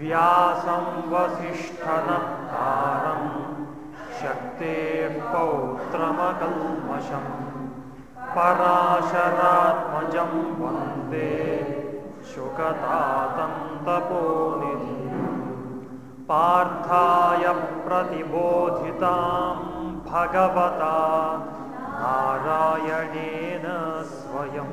व्यासं वसिष्ठनप्तारं शक्तेः पौत्रमकल्मषम् पराशरात्मजं वंदे शुकतातं तपोनिधिं पार्थाय प्रतिबोधितां भगवता नारायणेन स्वयं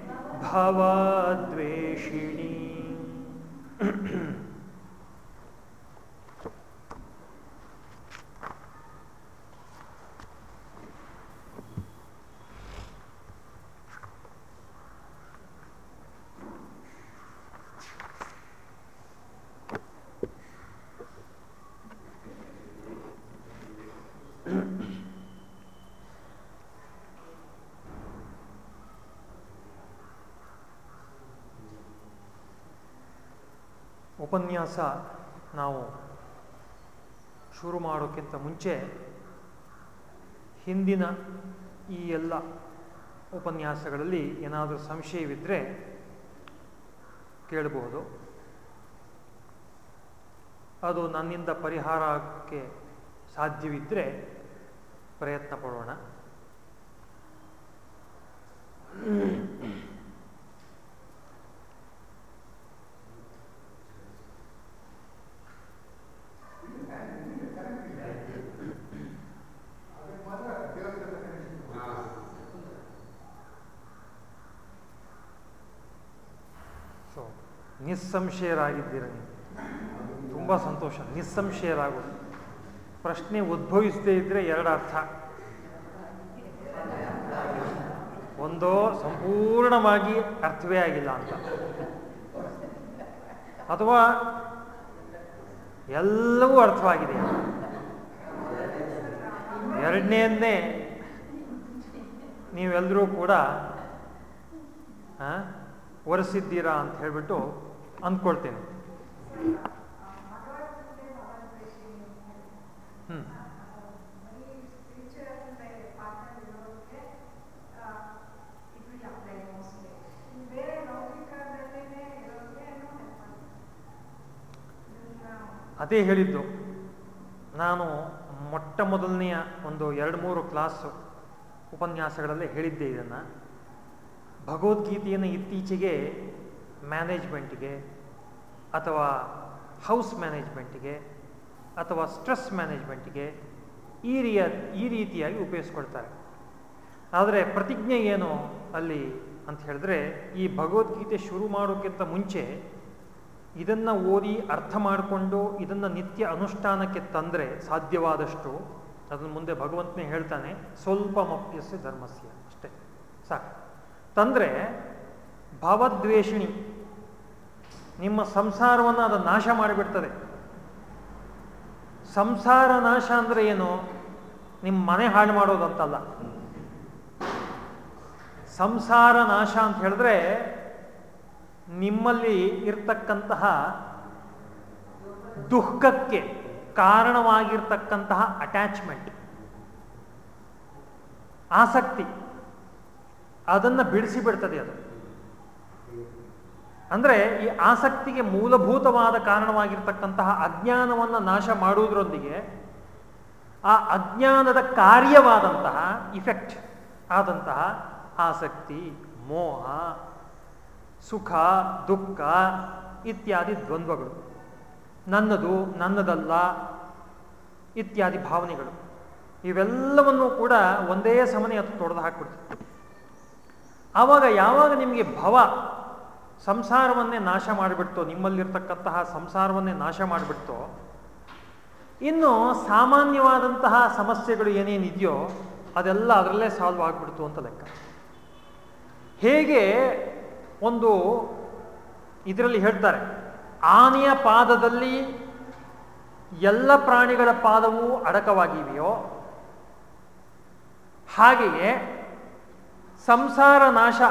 भवद्वेषिणी। ಉಪನ್ಯಾಸ ನಾವು ಶುರು ಮಾಡೋಕ್ಕಿಂತ ಮುಂಚೆ ಹಿಂದಿನ ಈ ಎಲ್ಲ ಉಪನ್ಯಾಸಗಳಲ್ಲಿ ಏನಾದರೂ ಸಂಶಯವಿದ್ದರೆ ಕೇಳಬಹುದು ಅದು ನನ್ನಿಂದ ಪರಿಹಾರಕ್ಕೆ ಸಾಧ್ಯವಿದ್ದರೆ ಪ್ರಯತ್ನ ಪಡೋಣ. ನಿಸ್ಸಂಶಯರಾಗಿದ್ದೀರ ನೀವು. ತುಂಬ ಸಂತೋಷ. ನಿಸ್ಸಂಶಯರಾಗೋದು ಪ್ರಶ್ನೆ ಉದ್ಭವಿಸದೇ ಇದ್ದರೆ ಎರಡು ಅರ್ಥ. ಒಂದೋ ಸಂಪೂರ್ಣವಾಗಿ ಅರ್ಥವೇ ಆಗಿಲ್ಲ ಅಂತ. ಅಥವಾ ಎಲ್ಲವೂ ಅರ್ಥವಾಗಿದೆ ಎರಡನೇನ್ನೇ ನೀವೆಲ್ಲರೂ ಕೂಡ ಒರೆಸಿದ್ದೀರಾ ಅಂತ ಹೇಳ್ಬಿಟ್ಟು ಅಂದ್ಕೊಳ್ತೇನೆ. ಅದೇ ಹೇಳಿದ್ದು, ನಾನು ಮೊಟ್ಟ ಮೊದಲನೆಯ ಒಂದು ಎರಡು ಮೂರು ಕ್ಲಾಸ್ ಉಪನ್ಯಾಸಗಳಲ್ಲಿ ಹೇಳಿದ್ದೆ ಇದನ್ನು. ಭಗವದ್ಗೀತೆಯನ್ನು ಇತ್ತೀಚೆಗೆ ಮ್ಯಾನೇಜ್ಮೆಂಟ್ಗೆ ಅಥವಾ ಹೌಸ್ ಮ್ಯಾನೇಜ್ಮೆಂಟ್ಗೆ ಅಥವಾ ಸ್ಟ್ರೆಸ್ ಮ್ಯಾನೇಜ್ಮೆಂಟ್ಗೆ ಈ ರೀ ಈ ರೀತಿಯಾಗಿ ಉಪಯೋಗಿಸ್ಕೊಳ್ತಾರೆ. ಆದರೆ ಪ್ರತಿಜ್ಞೆ ಏನು ಅಲ್ಲಿ ಅಂತ ಹೇಳಿದ್ರೆ ಈ ಭಗವದ್ಗೀತೆ ಶುರು ಮಾಡೋಕ್ಕಿಂತ ಮುಂಚೆ ಇದನ್ನು ಓದಿ ಅರ್ಥ ಮಾಡಿಕೊಂಡು ಇದನ್ನು ನಿತ್ಯ ಅನುಷ್ಠಾನಕ್ಕೆ ತಂದರೆ ಸಾಧ್ಯವಾದಷ್ಟು ಅದನ್ನು ಮುಂದೆ ಭಗವಂತನೇ ಹೇಳ್ತಾನೆ, ಸ್ವಲ್ಪ ಮಪ್ಯಸ್ಯ ಧರ್ಮಸ್ಯ ಅಷ್ಟೇ, ಸಾಕು. ತಂದರೆ ಭಾವದ್ವೇಷಿಣಿ ನಿಮ್ಮ ಸಂಸಾರವನ್ನು ಅದು ನಾಶ ಮಾಡಿಬಿಡ್ತದೆ. ಸಂಸಾರ ನಾಶ ಅಂದರೆ ಏನು? ನಿಮ್ಮ ಮನೆ ಹಾಳು ಮಾಡೋದಂತಲ್ಲ ಸಂಸಾರ ನಾಶ ಅಂತ ಹೇಳಿದ್ರೆ ನಿಮ್ಮಲ್ಲಿ ಇರ್ತಕ್ಕಂತಹ ದುಃಖಕ್ಕೆ ಕಾರಣವಾಗಿರ್ತಕ್ಕಂತಹ ಅಟ್ಯಾಚ್ಮೆಂಟ್ ಆಸಕ್ತಿ, ಅದನ್ನು ಬಿಡಿಸಿ ಬಿಡ್ತದೆ ಅದು. ಅಂದರೆ ಈ ಆಸಕ್ತಿಗೆ ಮೂಲಭೂತವಾದ ಕಾರಣವಾಗಿರ್ತಕ್ಕಂತಹ ಅಜ್ಞಾನವನ್ನು ನಾಶ ಮಾಡುವುದರೊಂದಿಗೆ ಆ ಅಜ್ಞಾನದ ಕಾರ್ಯವಾದಂತಹ ಇಫೆಕ್ಟ್ ಆದಂತಹ ಆಸಕ್ತಿ, ಮೋಹ, ಸುಖ, ದುಃಖ ಇತ್ಯಾದಿ ದ್ವಂದ್ವಗಳು. ನನ್ನದು, ನನ್ನದಲ್ಲ ಇತ್ಯಾದಿ ಭಾವನೆಗಳು. ಇವೆಲ್ಲವನ್ನೂ ಕೂಡ ಒಂದೇ ಸಮನೆ ಅದು ತೊಡೆದು ಹಾಕ್ಬಿಡ್ತದೆ ಆವಾಗ ಯಾವಾಗ ನಿಮಗೆ ಭವ ಸಂಸಾರವನ್ನೇ ನಾಶ ಮಾಡಿಬಿಡ್ತೋ, ನಿಮ್ಮಲ್ಲಿರ್ತಕ್ಕಂತಹ ಸಂಸಾರವನ್ನೇ ನಾಶ ಮಾಡಿಬಿಡ್ತೋ, ಇನ್ನು ಸಾಮಾನ್ಯವಾದಂತಹ ಸಮಸ್ಯೆಗಳು ಏನೇನಿದೆಯೋ ಅದೆಲ್ಲ ಅದರಲ್ಲೇ ಸಾಲ್ವ್ ಆಗಿಬಿಡ್ತು ಅಂತ ಲೆಕ್ಕ. ಹೇಗೆ ಒಂದು ಇದರಲ್ಲಿ ಹೇಳ್ತಾರೆ, ಆನೆಯ ಪಾದದಲ್ಲಿ ಎಲ್ಲ ಪ್ರಾಣಿಗಳ ಪಾದವು ಅಡಕವಾಗಿವೆಯೋ, ಹಾಗೆಯೇ ಸಂಸಾರ ನಾಶ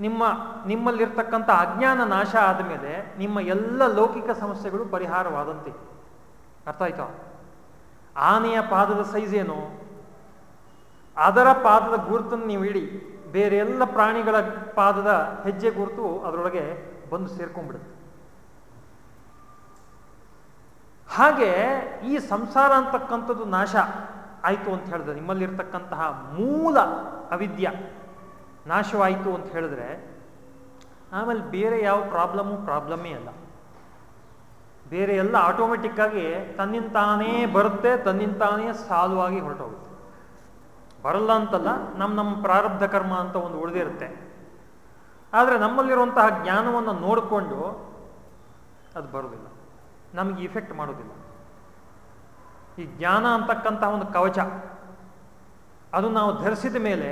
ನಿಮ್ಮ ನಿಮ್ಮಲ್ಲಿರ್ತಕ್ಕಂಥ ಅಜ್ಞಾನ ನಾಶ ಆದಮೇಲೆ ನಿಮ್ಮ ಎಲ್ಲ ಲೌಕಿಕ ಸಮಸ್ಯೆಗಳು ಪರಿಹಾರವಾದಂತೆ. ಅರ್ಥ ಆಯ್ತಾ? ಆನೆಯ ಪಾದದ ಸೈಜ್ ಏನು? ಅದರ ಪಾದದ ಗುರುತನ್ನು ನೀವು ಇಡಿ ಬೇರೆ ಎಲ್ಲ ಪ್ರಾಣಿಗಳ ಪಾದದ ಹೆಜ್ಜೆ ಗುರುತು ಅದರೊಳಗೆ ಬಂದು ಸೇರ್ಕೊಂಡ್ಬಿಡುತ್ತೆ. ಹಾಗೆ ಈ ಸಂಸಾರ ಅಂತಕ್ಕಂಥದ್ದು ನಾಶ ಆಯಿತು ಅಂತ ಹೇಳಿದ್ರೆ ನಿಮ್ಮಲ್ಲಿರ್ತಕ್ಕಂತಹ ಮೂಲ ಅವಿದ್ಯ. ನಾಶವಾಯಿತು ಅಂತ ಹೇಳಿದ್ರೆ, ಆಮೇಲೆ ಬೇರೆ ಯಾವ ಪ್ರಾಬ್ಲಮ್ಮು ಪ್ರಾಬ್ಲಮ್ಮೇ ಅಲ್ಲ. ಬೇರೆ ಎಲ್ಲ ಆಟೋಮೆಟಿಕ್ಕಾಗಿ ತನ್ನಿಂತಾನೇ ಬರುತ್ತೆ ತನ್ನಿಂತಾನೇ ಸಾಲುವಾಗಿ ಹೊರಟೋಗುತ್ತೆ. ಬರಲ್ಲ ಅಂತಲ್ಲ ನಮ್ಮ ನಮ್ಮ ಪ್ರಾರಬ್ಧ ಕರ್ಮ ಅಂತ ಒಂದು ಉಳಿದಿರುತ್ತೆ ಆದರೆ ನಮ್ಮಲ್ಲಿರುವಂತಹ ಜ್ಞಾನವನ್ನು ನೋಡಿಕೊಂಡು ಅದು ಬರೋದಿಲ್ಲ ನಮಗೆ ಇಫೆಕ್ಟ್ ಮಾಡೋದಿಲ್ಲ ಈ ಜ್ಞಾನ ಅಂತಕ್ಕಂತಹ ಒಂದು ಕವಚ ಅದು ನಾವು ಧರಿಸಿದ ಮೇಲೆ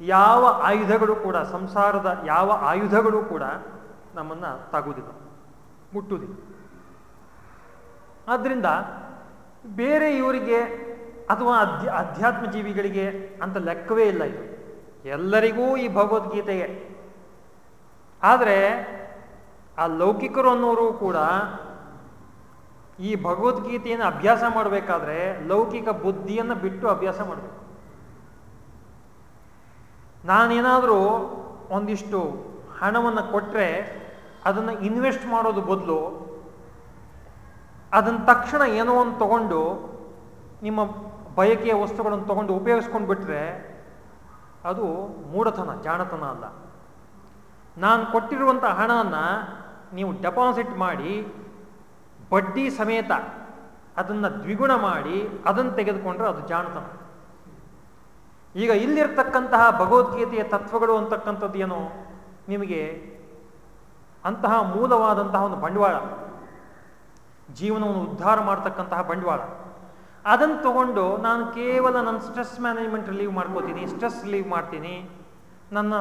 ಯಾವ ಆಯುಧಗಳು ಕೂಡ, ಸಂಸಾರದ ಯಾವ ಆಯುಧಗಳು ಕೂಡ ನಮ್ಮನ್ನು ತಾಗುವುದಿಲ್ಲ, ಮುಟ್ಟುವುದಿಲ್ಲ. ಆದ್ದರಿಂದ ಬೇರೆ ಇವರಿಗೆ ಅಥವಾ ಅಧ್ಯ ಅಧ್ಯಾತ್ಮ ಜೀವಿಗಳಿಗೆ ಅಂತ ಲೆಕ್ಕವೇ ಇಲ್ಲ ಇದು. ಎಲ್ಲರಿಗೂ ಈ ಭಗವದ್ಗೀತೆಗೆ ಆದರೆ ಆ ಲೌಕಿಕರು ಅನ್ನೋರು ಕೂಡ ಈ ಭಗವದ್ಗೀತೆಯನ್ನು ಅಭ್ಯಾಸ ಮಾಡಬೇಕಾದ್ರೆ ಲೌಕಿಕ ಬುದ್ಧಿಯನ್ನು ಬಿಟ್ಟು ಅಭ್ಯಾಸ ಮಾಡಬೇಕು. ನಾನೇನಾದರೂ ಒಂದಿಷ್ಟು ಹಣವನ್ನು ಕೊಟ್ಟರೆ ಅದನ್ನು ಇನ್ವೆಸ್ಟ್ ಮಾಡೋದು ಬದಲು ಅದನ್ನು ತಕ್ಷಣ ಏನೋ ಒಂದು ತಗೊಂಡು ನಿಮ್ಮ ಬಯಕೆಯ ವಸ್ತುಗಳನ್ನು ತಗೊಂಡು ಉಪಯೋಗಿಸ್ಕೊಂಡು ಬಿಟ್ಟರೆ ಅದು ಮೂಢತನ, ಜಾಣತನ ಅಲ್ಲ. ನಾನು ಕೊಟ್ಟಿರುವಂಥ ಹಣವನ್ನು ನೀವು ಡೆಪಾಸಿಟ್ ಮಾಡಿ, ಬಡ್ಡಿ ಸಮೇತ ಅದನ್ನು ದ್ವಿಗುಣ ಮಾಡಿ ಅದನ್ನು ತೆಗೆದುಕೊಂಡ್ರೆ ಅದು ಜಾಣತನ. ಈಗ ಇಲ್ಲಿರ್ತಕ್ಕಂತಹ ಭಗವದ್ಗೀತೆಯ ತತ್ವಗಳು ಅಂತಕ್ಕಂಥದ್ದು ಏನು? ನಿಮಗೆ ಅಂತಹ ಮೂಲವಾದಂತಹ ಒಂದು ಬಂಡವಾಳ, ಜೀವನವನ್ನು ಉದ್ಧಾರ ಮಾಡ್ತಕ್ಕಂತಹ ಬಂಡವಾಳ. ಅದನ್ನು ತಗೊಂಡು ನಾನು ಕೇವಲ ನನ್ನ ಸ್ಟ್ರೆಸ್ ಮ್ಯಾನೇಜ್ಮೆಂಟ್ ರಿಲೀವ್ ಮಾಡ್ಕೋತೀನಿ, ಸ್ಟ್ರೆಸ್ ರಿಲೀವ್ ಮಾಡ್ತೀನಿ, ನನ್ನ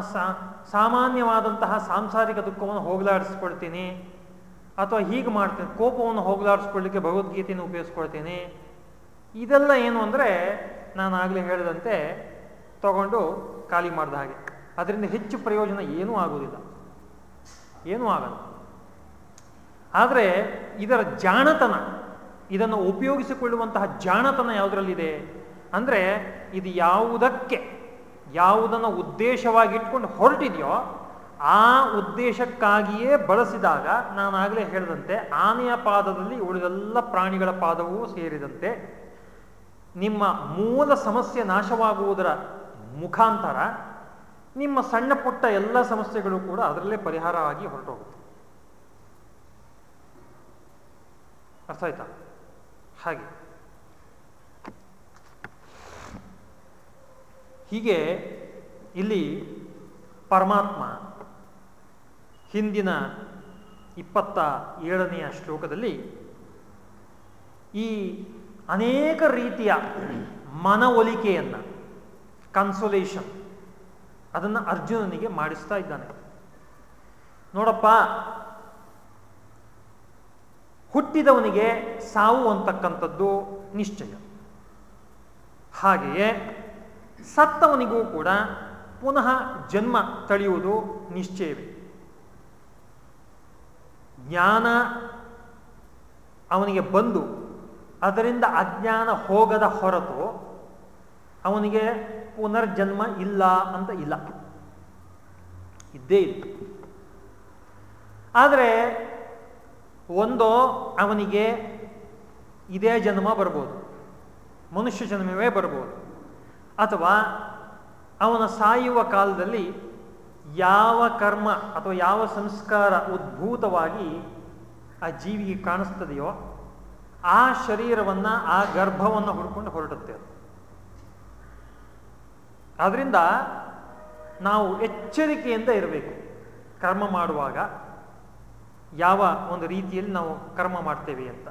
ಸಾಮಾನ್ಯವಾದಂತಹ ಸಾಂಸಾರಿಕ ದುಃಖವನ್ನು ಹೋಗಲಾಡಿಸ್ಕೊಳ್ತೀನಿ, ಅಥವಾ ಹೀಗೆ ಮಾಡ್ತೀನಿ, ಕೋಪವನ್ನು ಹೋಗಲಾಡಿಸ್ಕೊಳ್ಳಿಕ್ಕೆ ಭಗವದ್ಗೀತೆಯನ್ನು ಉಪಯೋಗಿಸ್ಕೊಳ್ತೀನಿ. ಇದೆಲ್ಲ ಏನು ಅಂದರೆ ನಾನು ಆಗಲೇ ಹೇಳಿದಂತೆ ತಗೊಂಡು ಖಾಲಿ ಮಾಡಿದ ಹಾಗೆ. ಅದರಿಂದ ಹೆಚ್ಚು ಪ್ರಯೋಜನ ಏನೂ ಆಗುವುದಿಲ್ಲ. ಏನೂ ಆಗಲ್ಲ. ಆದರೆ ಇದರ ಜಾಣತನ, ಇದನ್ನು ಉಪಯೋಗಿಸಿಕೊಳ್ಳುವಂತಹ ಜಾಣತನ ಯಾವುದರಲ್ಲಿದೆ? ಅಂದರೆ ಇದು ಯಾವುದಕ್ಕೆ, ಯಾವುದನ್ನು ಉದ್ದೇಶವಾಗಿ ಇಟ್ಕೊಂಡು ಹೊರಟಿದೆಯೋ ಆ ಉದ್ದೇಶಕ್ಕಾಗಿಯೇ ಬಳಸಿದಾಗ ನಾನು ಆಗಲೇ ಹೇಳಿದಂತೆ ಆನೆಯ ಪಾದದಲ್ಲಿ ಉಳಿದೆಲ್ಲ ಪ್ರಾಣಿಗಳ ಪಾದವೂ ಸೇರಿದಂತೆ ನಿಮ್ಮ ಮೂಲ ಸಮಸ್ಯೆ ನಾಶವಾಗುವುದರ ಮುಖಾಂತರ ನಿಮ್ಮ ಸಣ್ಣ ಪುಟ್ಟ ಎಲ್ಲ ಸಮಸ್ಯೆಗಳು ಕೂಡ ಅದರಲ್ಲೇ ಪರಿಹಾರ ಆಗಿ ಹೊರಟೋಗುತ್ತೆ. ಅರ್ಥ ಆಯ್ತಾ? ಹಾಗೆ. ಹೀಗೆ ಇಲ್ಲಿ ಪರಮಾತ್ಮ ಹಿಂದಿನ ಇಪ್ಪತ್ತ ಏಳನೆಯ ಶ್ಲೋಕದಲ್ಲಿ ಈ ಅನೇಕ ರೀತಿಯ ಮನವೊಲಿಕೆಯನ್ನು ಕನ್ಸೋಲೇಷನ್ ಅದನ್ನು ಅರ್ಜುನನಿಗೆ ಮಾಡಿಸ್ತಾ ಇದ್ದಾನೆ. ನೋಡಪ್ಪ, ಹುಟ್ಟಿದವನಿಗೆ ಸಾವು ಅಂತಕ್ಕಂಥದ್ದು ನಿಶ್ಚಯ. ಹಾಗೆಯೇ ಸತ್ತವನಿಗೂ ಕೂಡ ಪುನಃ ಜನ್ಮ ತಳೆಯುವುದು ನಿಶ್ಚಯವೇ. ಜ್ಞಾನ ಅವನಿಗೆ ಬಂದು ಅದರಿಂದ ಅಜ್ಞಾನ ಹೋಗದ ಹೊರತು ಅವನಿಗೆ ಪುನರ್ಜನ್ಮ ಇಲ್ಲ ಅಂತ ಇಲ್ಲ. ಇದ್ದೇ ಇಲ್ಲ. ಆದರೆ ಒಂದು ಅವನಿಗೆ ಇದೇ ಜನ್ಮ ಬರ್ಬೋದು. ಮನುಷ್ಯ ಜನ್ಮವೇ ಬರ್ಬೋದು. ಅಥವಾ ಅವನ ಸಾಯುವ ಕಾಲದಲ್ಲಿ ಯಾವ ಕರ್ಮ ಅಥವಾ ಯಾವ ಸಂಸ್ಕಾರ ಉದ್ಭೂತವಾಗಿ ಆ ಜೀವಿಗೆ ಕಾಣಿಸ್ತದೆಯೋ ಆ ಶರೀರವನ್ನು ಆ ಗರ್ಭವನ್ನು ಹುಡ್ಕೊಂಡು ಹೊರಡುತ್ತೆ ಅದು. ಆದ್ರಿಂದ ನಾವು ಎಚ್ಚರಿಕೆಯಿಂದ ಇರಬೇಕು. ಕರ್ಮ ಮಾಡುವಾಗ ಯಾವ ಒಂದು ರೀತಿಯಲ್ಲಿ ನಾವು ಕರ್ಮ ಮಾಡ್ತೇವೆ ಅಂತ.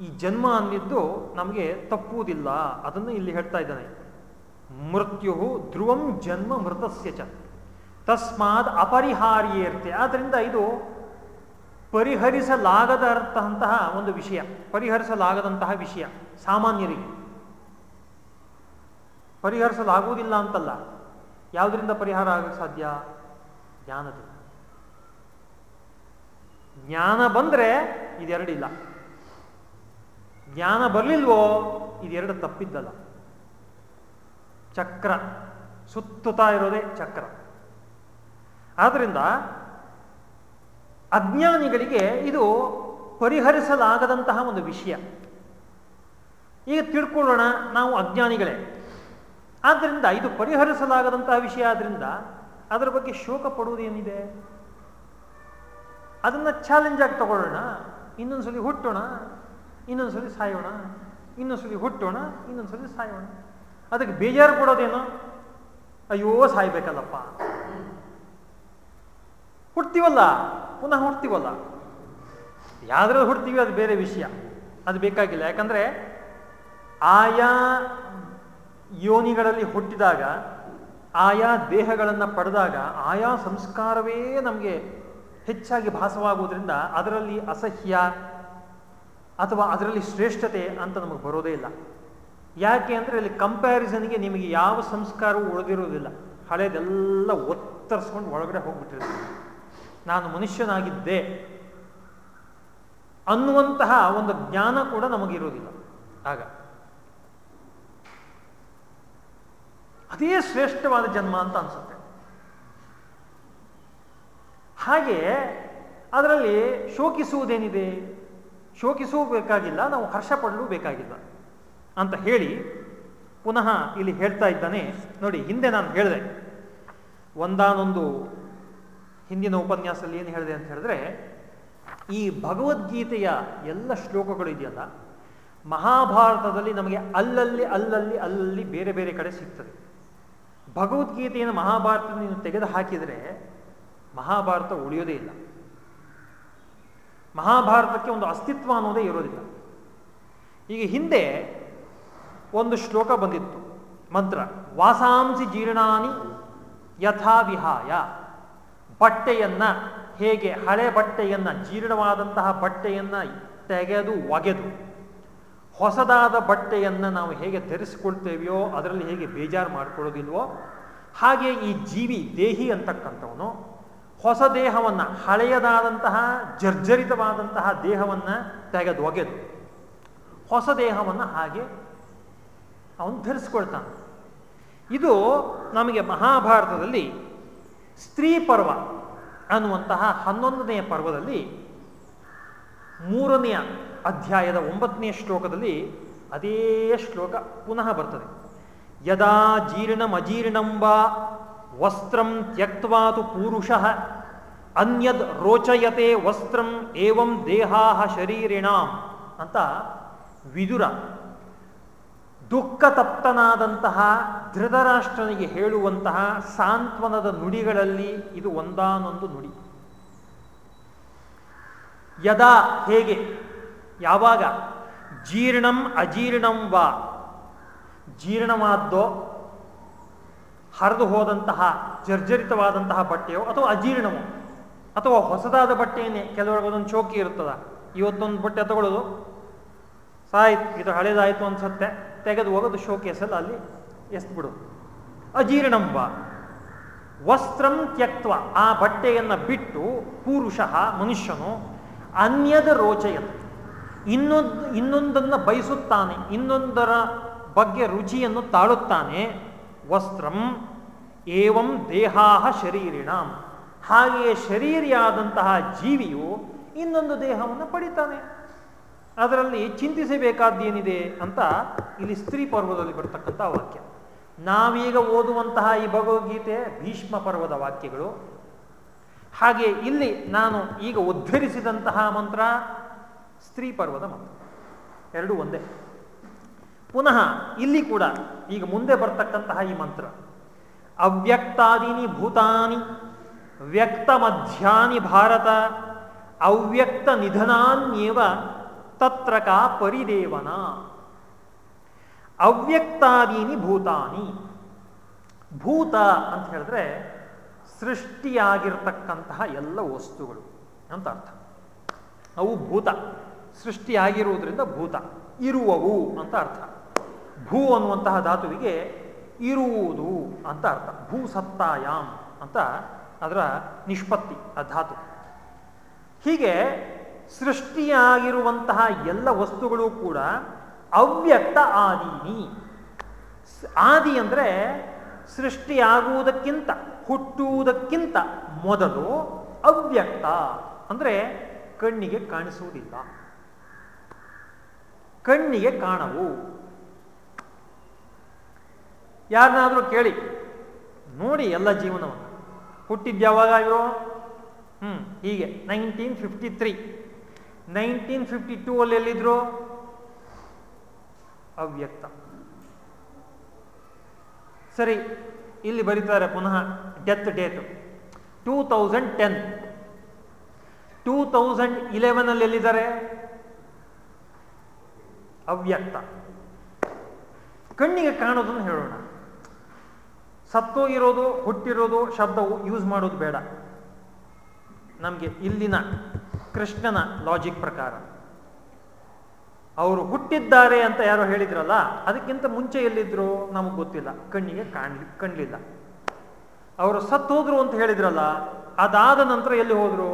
ಈ ಜನ್ಮ ಅಂದಿದ್ದು ನಮಗೆ ತಪ್ಪುವುದಿಲ್ಲ. ಅದನ್ನು ಇಲ್ಲಿ ಹೇಳ್ತಾ ಇದ್ದಾನೆ. ಮೃತ್ಯು ಧ್ರುವಂ ಜನ್ಮ ಮೃತಸ್ಯ ಚ. ತಸ್ಮಾದ್ ಅಪರಿಹಾರ್ಯೇರ್ತೆ. ಆದ್ದರಿಂದ ಇದು ಪರಿಹರಿಸಲಾಗದಂತಹ ಒಂದು ವಿಷಯ. ಪರಿಹರಿಸಲಾಗದಂತಹ ವಿಷಯ. ಸಾಮಾನ್ಯರಿಗೆ. ಪರಿಹರಿಸಲಾಗುವುದಿಲ್ಲ ಅಂತಲ್ಲ. ಯಾವುದರಿಂದ ಪರಿಹಾರ ಆಗಕ್ಕೆ ಸಾಧ್ಯ? ಜ್ಞಾನದಿಂದ. ಜ್ಞಾನ ಬಂದರೆ ಇದೆರಡಿಲ್ಲ. ಜ್ಞಾನ ಬರಲಿಲ್ವೋ ಇದೆರಡು ತಪ್ಪಿದ್ದಲ್ಲ. ಚಕ್ರ. ಸುತ್ತುತ್ತಾ ಇರೋದೇ ಚಕ್ರ. ಆದ್ದರಿಂದ ಅಜ್ಞಾನಿಗಳಿಗೆ ಇದು ಪರಿಹರಿಸಲಾಗದಂತಹ ಒಂದು ವಿಷಯ. ಈಗ ತಿಳ್ಕೊಳ್ಳೋಣ ನಾವು ಅಜ್ಞಾನಿಗಳೇ. ಆದ್ದರಿಂದ ಇದು ಪರಿಹರಿಸಲಾಗದಂತಹ ವಿಷಯ. ಆದ್ದರಿಂದ ಅದರ ಬಗ್ಗೆ ಶೋಕ ಪಡುವುದೇನಿದೆ? ಅದನ್ನು ಚಾಲೆಂಜ್ ಆಗಿ ತಗೊಳ್ಳೋಣ. ಇನ್ನೊಂದ್ಸಲಿ ಹುಟ್ಟೋಣ. ಇನ್ನೊಂದ್ಸಲಿ ಸಾಯೋಣ. ಇನ್ನೊಂದ್ಸಲಿ ಹುಟ್ಟೋಣ. ಇನ್ನೊಂದ್ಸಲಿ ಸಾಯೋಣ. ಅದಕ್ಕೆ ಬೇಜಾರು ಕೊಡೋದೇನು ಅಯ್ಯೋ, ಸಾಯ್ಬೇಕಲ್ಲಪ್ಪ. ಹುಡ್ತೀವಲ್ಲ ಪುನಃ ಹುಡ್ತೀವಲ್ಲ ಯಾವ್ದ್ರಲ್ಲಿ ಹುಡ್ತೀವಿ ಅದು ಬೇರೆ ವಿಷಯ. ಅದು ಬೇಕಾಗಿಲ್ಲ. ಯಾಕಂದ್ರೆ ಆಯಾ ಯೋನಿಗಳಲ್ಲಿ ಹುಟ್ಟಿದಾಗ, ಆಯಾ ದೇಹಗಳನ್ನು ಪಡೆದಾಗ, ಆಯಾ ಸಂಸ್ಕಾರವೇ ನಮಗೆ ಹೆಚ್ಚಾಗಿ ಭಾಸವಾಗುವುದರಿಂದ ಅದರಲ್ಲಿ ಅಸಹ್ಯ ಅಥವಾ ಅದರಲ್ಲಿ ಶ್ರೇಷ್ಠತೆ ಅಂತ ನಮಗೆ ಬರೋದೇ ಇಲ್ಲ. ಯಾಕೆ ಅಂದರೆ ಅಲ್ಲಿ ಕಂಪ್ಯಾರಿಸನ್ಗೆ ನಿಮಗೆ ಯಾವ ಸಂಸ್ಕಾರವೂ ಉಳಿದಿರುವುದಿಲ್ಲ. ಹಳೆಯದೆಲ್ಲ ಒತ್ತರಿಸ್ಕೊಂಡು ಒಳಗಡೆ ಹೋಗ್ಬಿಟ್ಟಿರ್ತೀವಿ. ನಾನು ಮನುಷ್ಯನಾಗಿದ್ದೆ ಅನ್ನುವಂತಹ ಒಂದು ಜ್ಞಾನ ಕೂಡ ನಮಗಿರುವುದಿಲ್ಲ. ಆಗ ಅದೇ ಶ್ರೇಷ್ಠವಾದ ಜನ್ಮ ಅಂತ ಅನಿಸುತ್ತೆ. ಹಾಗೆ ಅದರಲ್ಲಿ ಶೋಕಿಸುವುದೇನಿದೆ? ಶೋಕಿಸೂ ಬೇಕಾಗಿಲ್ಲ ನಾವು ಹರ್ಷ ಪಡಲು ಬೇಕಾಗಿಲ್ಲ ಅಂತ ಹೇಳಿ ಪುನಃ ಇಲ್ಲಿ ಹೇಳ್ತಾ ಇದ್ದಾನೆ. ನೋಡಿ, ಹಿಂದೆ ನಾನು ಹೇಳಿದೆ. ಒಂದಾನೊಂದು ಹಿಂದಿನ ಉಪನ್ಯಾಸದಲ್ಲಿ ಏನು ಹೇಳಿದೆ ಅಂತ ಹೇಳಿದ್ರೆ, ಈ ಭಗವದ್ಗೀತೆಯ ಎಲ್ಲ ಶ್ಲೋಕಗಳು ಇದೆಯಲ್ಲ, ಮಹಾಭಾರತದಲ್ಲಿ ನಮಗೆ ಅಲ್ಲಲ್ಲಿ ಅಲ್ಲಲ್ಲಿ ಅಲ್ಲಲ್ಲಿ ಬೇರೆ ಬೇರೆ ಕಡೆ ಸಿಗ್ತದೆ. ಭಗವದ್ಗೀತೆಯನ್ನು ಮಹಾಭಾರತ ನೀನು ತೆಗೆದು ಹಾಕಿದರೆ ಮಹಾಭಾರತ ಉಳಿಯೋದೇ ಇಲ್ಲ. ಮಹಾಭಾರತಕ್ಕೆ ಒಂದು ಅಸ್ತಿತ್ವ ಅನ್ನೋದೇ ಇರೋದಿಲ್ಲ. ಈಗ ಹಿಂದೆ ಒಂದು ಶ್ಲೋಕ ಬಂದಿತ್ತು. ಮಂತ್ರ, ವಾಸಾಂಸಿ ಜೀರ್ಣಾನಿ ಯಥಾ ವಿಹಾಯ. ಬಟ್ಟೆಯನ್ನ ಹೇಗೆ, ಹಳೆ ಬಟ್ಟೆಯನ್ನ, ಜೀರ್ಣವಾದಂತಹ ಬಟ್ಟೆಯನ್ನ ತೆಗೆದು ಒಗೆದು ಹೊಸದಾದ ಬಟ್ಟೆಯನ್ನು ನಾವು ಹೇಗೆ ಧರಿಸಿಕೊಳ್ತೇವೆಯೋ ಅದರಲ್ಲಿ ಹೇಗೆ ಬೇಜಾರು ಮಾಡ್ಕೊಳ್ಳೋದಿಲ್ವೋ, ಹಾಗೆ ಈ ಜೀವಿ ದೇಹಿ ಅಂತಕ್ಕಂಥವನು ಹೊಸ ದೇಹವನ್ನು, ಹಳೆಯದಾದಂತಹ ಜರ್ಜರಿತವಾದಂತಹ ದೇಹವನ್ನು ತೆಗೆದು ಒಗೆದು, ಹೊಸ ದೇಹವನ್ನು ಹಾಗೆ ಅವನು ಧರಿಸ್ಕೊಳ್ತಾನೆ. ಇದು ನಮಗೆ ಮಹಾಭಾರತದಲ್ಲಿ ಸ್ತ್ರೀ ಪರ್ವ ಅನ್ನುವಂತಹ ಹನ್ನೊಂದನೆಯ ಪರ್ವದಲ್ಲಿ ಮೂರನೆಯ ಅಧ್ಯಾಯದ ಒಂಬತ್ತನೇ ಶ್ಲೋಕದಲ್ಲಿ ಅದೇ ಶ್ಲೋಕ ಪುನಃ ಬರ್ತದೆ. ಯದಾ ಜೀರ್ಣಮಜೀರ್ಣಂಬ ವಸ್ತ್ರಂ ತ್ಯಕ್ವಾತು ಪುರುಷ ಅನ್ಯದ್ ರೋಚಯತೆ ವಸ್ತ್ರಂ ಏವಂ ದೇಹಾಹ ಶರೀರಿಣಾಂ ಅಂತ ವಿದುರ ದುಃಖತಪ್ತನಾದಂತಹ ಧೃತರಾಷ್ಟ್ರನಿಗೆ ಹೇಳುವಂತಹ ಸಾಂತ್ವನದ ನುಡಿಗಳಲ್ಲಿ ಇದು ಒಂದಾನೊಂದು ನುಡಿ. ಯದಾ ಹೇಗೆ? ಯಾವಾಗ? ಜೀರ್ಣಂ ಅಜೀರ್ಣಂ ವಾ. ಜೀರ್ಣವಾದ್ದೋ, ಹರಿದು ಹೋದಂತಹ, ಜರ್ಜರಿತವಾದಂತಹ ಬಟ್ಟೆಯೋ ಅಥವಾ ಅಜೀರ್ಣವೋ? ಅಥವಾ ಹೊಸದಾದ ಬಟ್ಟೆಯನ್ನೇ? ಕೆಲವರಿಗೊಂದೊಂದು ಚೌಕಿ ಇರುತ್ತದ. ಇವತ್ತೊಂದು ಬಟ್ಟೆ ತಗೊಳ್ಳೋದು ಸಾಯ್ತು, ಇದು ಹಳೇದಾಯಿತು ಅನ್ಸತ್ತೆ. ತೆಗೆದು ಹೋಗೋದು ಶೋಕೇಸಲ್ಲಿ ಅಲ್ಲಿ ಎಸ್ಬಿಡೋದು. ಅಜೀರ್ಣಂಬ ವಸ್ತ್ರಂ ತ್ಯಕ್ತ್ವ. ಆ ಬಟ್ಟೆಯನ್ನು ಬಿಟ್ಟು ಪುರುಷ, ಮನುಷ್ಯನು ಅನ್ಯದ ರೋಚಯತ್. ಇನ್ನೊಂದು, ಇನ್ನೊಂದನ್ನು ಬಯಸುತ್ತಾನೆ, ಇನ್ನೊಂದರ ಬಗ್ಗೆ ರುಚಿಯನ್ನು ತಾಳುತ್ತಾನೆ. ವಸ್ತ್ರಂ ಏವಂ ದೇಹಾಹ ಶರೀರಿಣ. ಹಾಗೆಯೇ ಶರೀರಿಯಾದಂತಹ ಜೀವಿಯು ಇನ್ನೊಂದು ದೇಹವನ್ನು ಪಡಿತಾನೆ. ಅದರಲ್ಲಿ ಚಿಂತಿಸಬೇಕಾದ್ದೇನಿದೆ ಅಂತ ಇಲ್ಲಿ ಸ್ತ್ರೀ ಪರ್ವದಲ್ಲಿ ಬರ್ತಕ್ಕಂಥ ವಾಕ್ಯ. ನಾವೀಗ ಓದುವಂತಹ ಈ ಭಗವದ್ಗೀತೆ ಭೀಷ್ಮ ಪರ್ವದ ವಾಕ್ಯಗಳು. ಹಾಗೆ ಇಲ್ಲಿ ನಾನು ಈಗ ಉದ್ಧರಿಸಿದಂತಹ ಮಂತ್ರ ಸ್ತ್ರೀ ಪರ್ವದ ಮಂತ್ರ ಎರಡು ಒಂದೇ. ಪುನಃ ಇಲ್ಲಿ ಕೂಡ ಈಗ ಮುಂದೆ ಬರ್ತಕ್ಕಂತಹ ಈ ಮಂತ್ರ. ಅವ್ಯಕ್ತಾದೀನಿ ಭೂತಾನಿ ವ್ಯಕ್ತ ಮಧ್ಯಾನಿ ಭಾರತ, ಅವ್ಯಕ್ತ ನಿಧನಾನ್ಯೇವ ತತ್ರ ಕಾ ಪರಿದೇವನ. ಅವ್ಯಕ್ತಾದೀನಿ ಭೂತಾನಿ. ಭೂತ ಅಂತ ಹೇಳಿದ್ರೆ ಸೃಷ್ಟಿಯಾಗಿರ್ತಕ್ಕಂತಹ ಎಲ್ಲ ವಸ್ತುಗಳು ಅಂತ ಅರ್ಥ. ಅವು ಭೂತ. ಸೃಷ್ಟಿಯಾಗಿರುವುದರಿಂದ ಭೂತ, ಇರುವವು ಅಂತ ಅರ್ಥ. ಭೂ ಅನ್ನುವಂತಹ ಧಾತುವಿಗೆ ಇರುವುದು ಅಂತ ಅರ್ಥ. ಭೂ ಸತ್ತಾಯಾಮ್ ಅಂತ ಅದರ ನಿಷ್ಪತ್ತಿ, ಆ ಧಾತು. ಹೀಗೆ ಸೃಷ್ಟಿಯಾಗಿರುವಂತಹ ಎಲ್ಲ ವಸ್ತುಗಳು ಕೂಡ ಅವ್ಯಕ್ತ ಆದೀನಿ. ಆದಿ ಅಂದರೆ ಸೃಷ್ಟಿಯಾಗುವುದಕ್ಕಿಂತ, ಹುಟ್ಟುವುದಕ್ಕಿಂತ ಮೊದಲು ಅವ್ಯಕ್ತ ಅಂದರೆ ಕಣ್ಣಿಗೆ ಕಾಣಿಸುವುದಿಲ್ಲ. ಕಣ್ಣಿಗೆ ಕಾಣವು. ಯಾರನ್ನಾದರೂ ಕೇಳಿ, ನೋಡಿ ಎಲ್ಲ ಜೀವನವನ್ನು. ಹುಟ್ಟಿದ್ಯಾವಾಗ ಇವರು ಹ್ಞೂ ಹೀಗೆ. Nineteen fifty three. Nineteen fifty two ಅಲ್ಲಿ ಎಲ್ಲಿದ್ರು? ಅವ್ಯಕ್ತ. ಸರಿ, ಇಲ್ಲಿ ಬರೀತಾರೆ ಪುನಃ death date. Two thousand ten. Two thousand eleven ಅಲ್ಲಿ ಎಲ್ಲಿದ್ದಾರೆ? ಅವ್ಯಕ್ತ. ಕಣ್ಣಿಗೆ ಕಾಣೋದನ್ನು ಹೇಳೋಣ. ಸತ್ತೋಗಿರೋದು ಹುಟ್ಟಿರೋದು, ಶಬ್ದವು ಯೂಸ್ ಮಾಡೋದು ಬೇಡ. ನಮಗೆ ಇಲ್ಲಿನ ಕೃಷ್ಣನ ಲಾಜಿಕ್ ಪ್ರಕಾರ. ಅವರು ಹುಟ್ಟಿದ್ದಾರೆ ಅಂತ ಯಾರೋ ಹೇಳಿದ್ರಲ್ಲ, ಅದಕ್ಕಿಂತ ಮುಂಚೆ ಎಲ್ಲಿದ್ರು ನಮಗೆ ಗೊತ್ತಿಲ್ಲ. ಕಣ್ಣಿಗೆ ಕಾಣ್ಲಿ ಕಣ್ಲಿಲ್ಲ. ಅವರು ಸತ್ತೋದ್ರು ಅಂತ ಹೇಳಿದ್ರಲ್ಲ, ಅದಾದ ನಂತರ ಎಲ್ಲಿ ಹೋದ್ರು?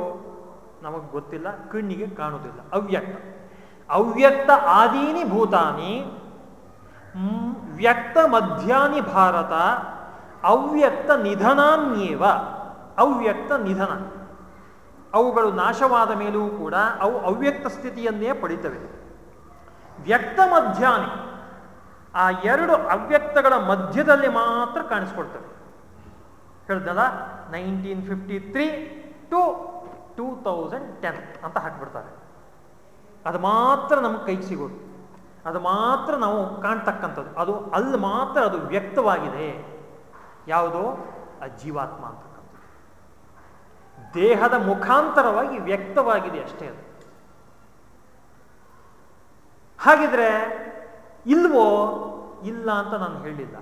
ನಮಗೆ ಗೊತ್ತಿಲ್ಲ, ಕಣ್ಣಿಗೆ ಕಾಣೋದಿಲ್ಲ. ಅವ್ಯಕ್ತ. ಅವ್ಯಕ್ತ ಆದೀನಿ ಭೂತಾನಿ ವ್ಯಕ್ತ ಮಧ್ಯಾನಿ ಭಾರತ, ಅವ್ಯಕ್ತ ನಿಧನಾನ್ಯೇವ, ಅವ್ಯಕ್ತ ನಿಧನ. ಅವುಗಳು ನಾಶವಾದ ಮೇಲೂ ಕೂಡ ಅವು ಅವ್ಯಕ್ತ ಸ್ಥಿತಿಯನ್ನೇ ಪಡಿತವೆ. ವ್ಯಕ್ತ ಮಧ್ಯಾನಿ ಆ ಎರಡು ಅವ್ಯಕ್ತಗಳ ಮಧ್ಯದಲ್ಲಿ ಮಾತ್ರ ಕಾಣಿಸ್ಕೊಳ್ತವೆ. ಹೇಳ್ದಲ್ಲ nineteen fifty three to two thousand ten ಅಂತ ಹಾಕ್ಬಿಡ್ತಾರೆ. ಅದು ಮಾತ್ರ ನಮಗೆ ಕೈಗೆ ಸಿಗೋದು. ಅದು ಮಾತ್ರ ನಾವು ಕಾಣ್ತಕ್ಕಂಥದ್ದು. ಅದು ಅಲ್ಲಿ ಮಾತ್ರ ಅದು ವ್ಯಕ್ತವಾಗಿದೆ. ಯಾವುದೋ? ಆ ಜೀವಾತ್ಮ ಅಂತಕ್ಕಂಥದ್ದು. ದೇಹದ ಮುಖಾಂತರವಾಗಿ ವ್ಯಕ್ತವಾಗಿದೆ ಅಷ್ಟೇ ಅದು. ಹಾಗಿದ್ರೆ ಇಲ್ವೋ ಇಲ್ಲ ಅಂತ ನಾನು ಹೇಳಿಲ್ಲ.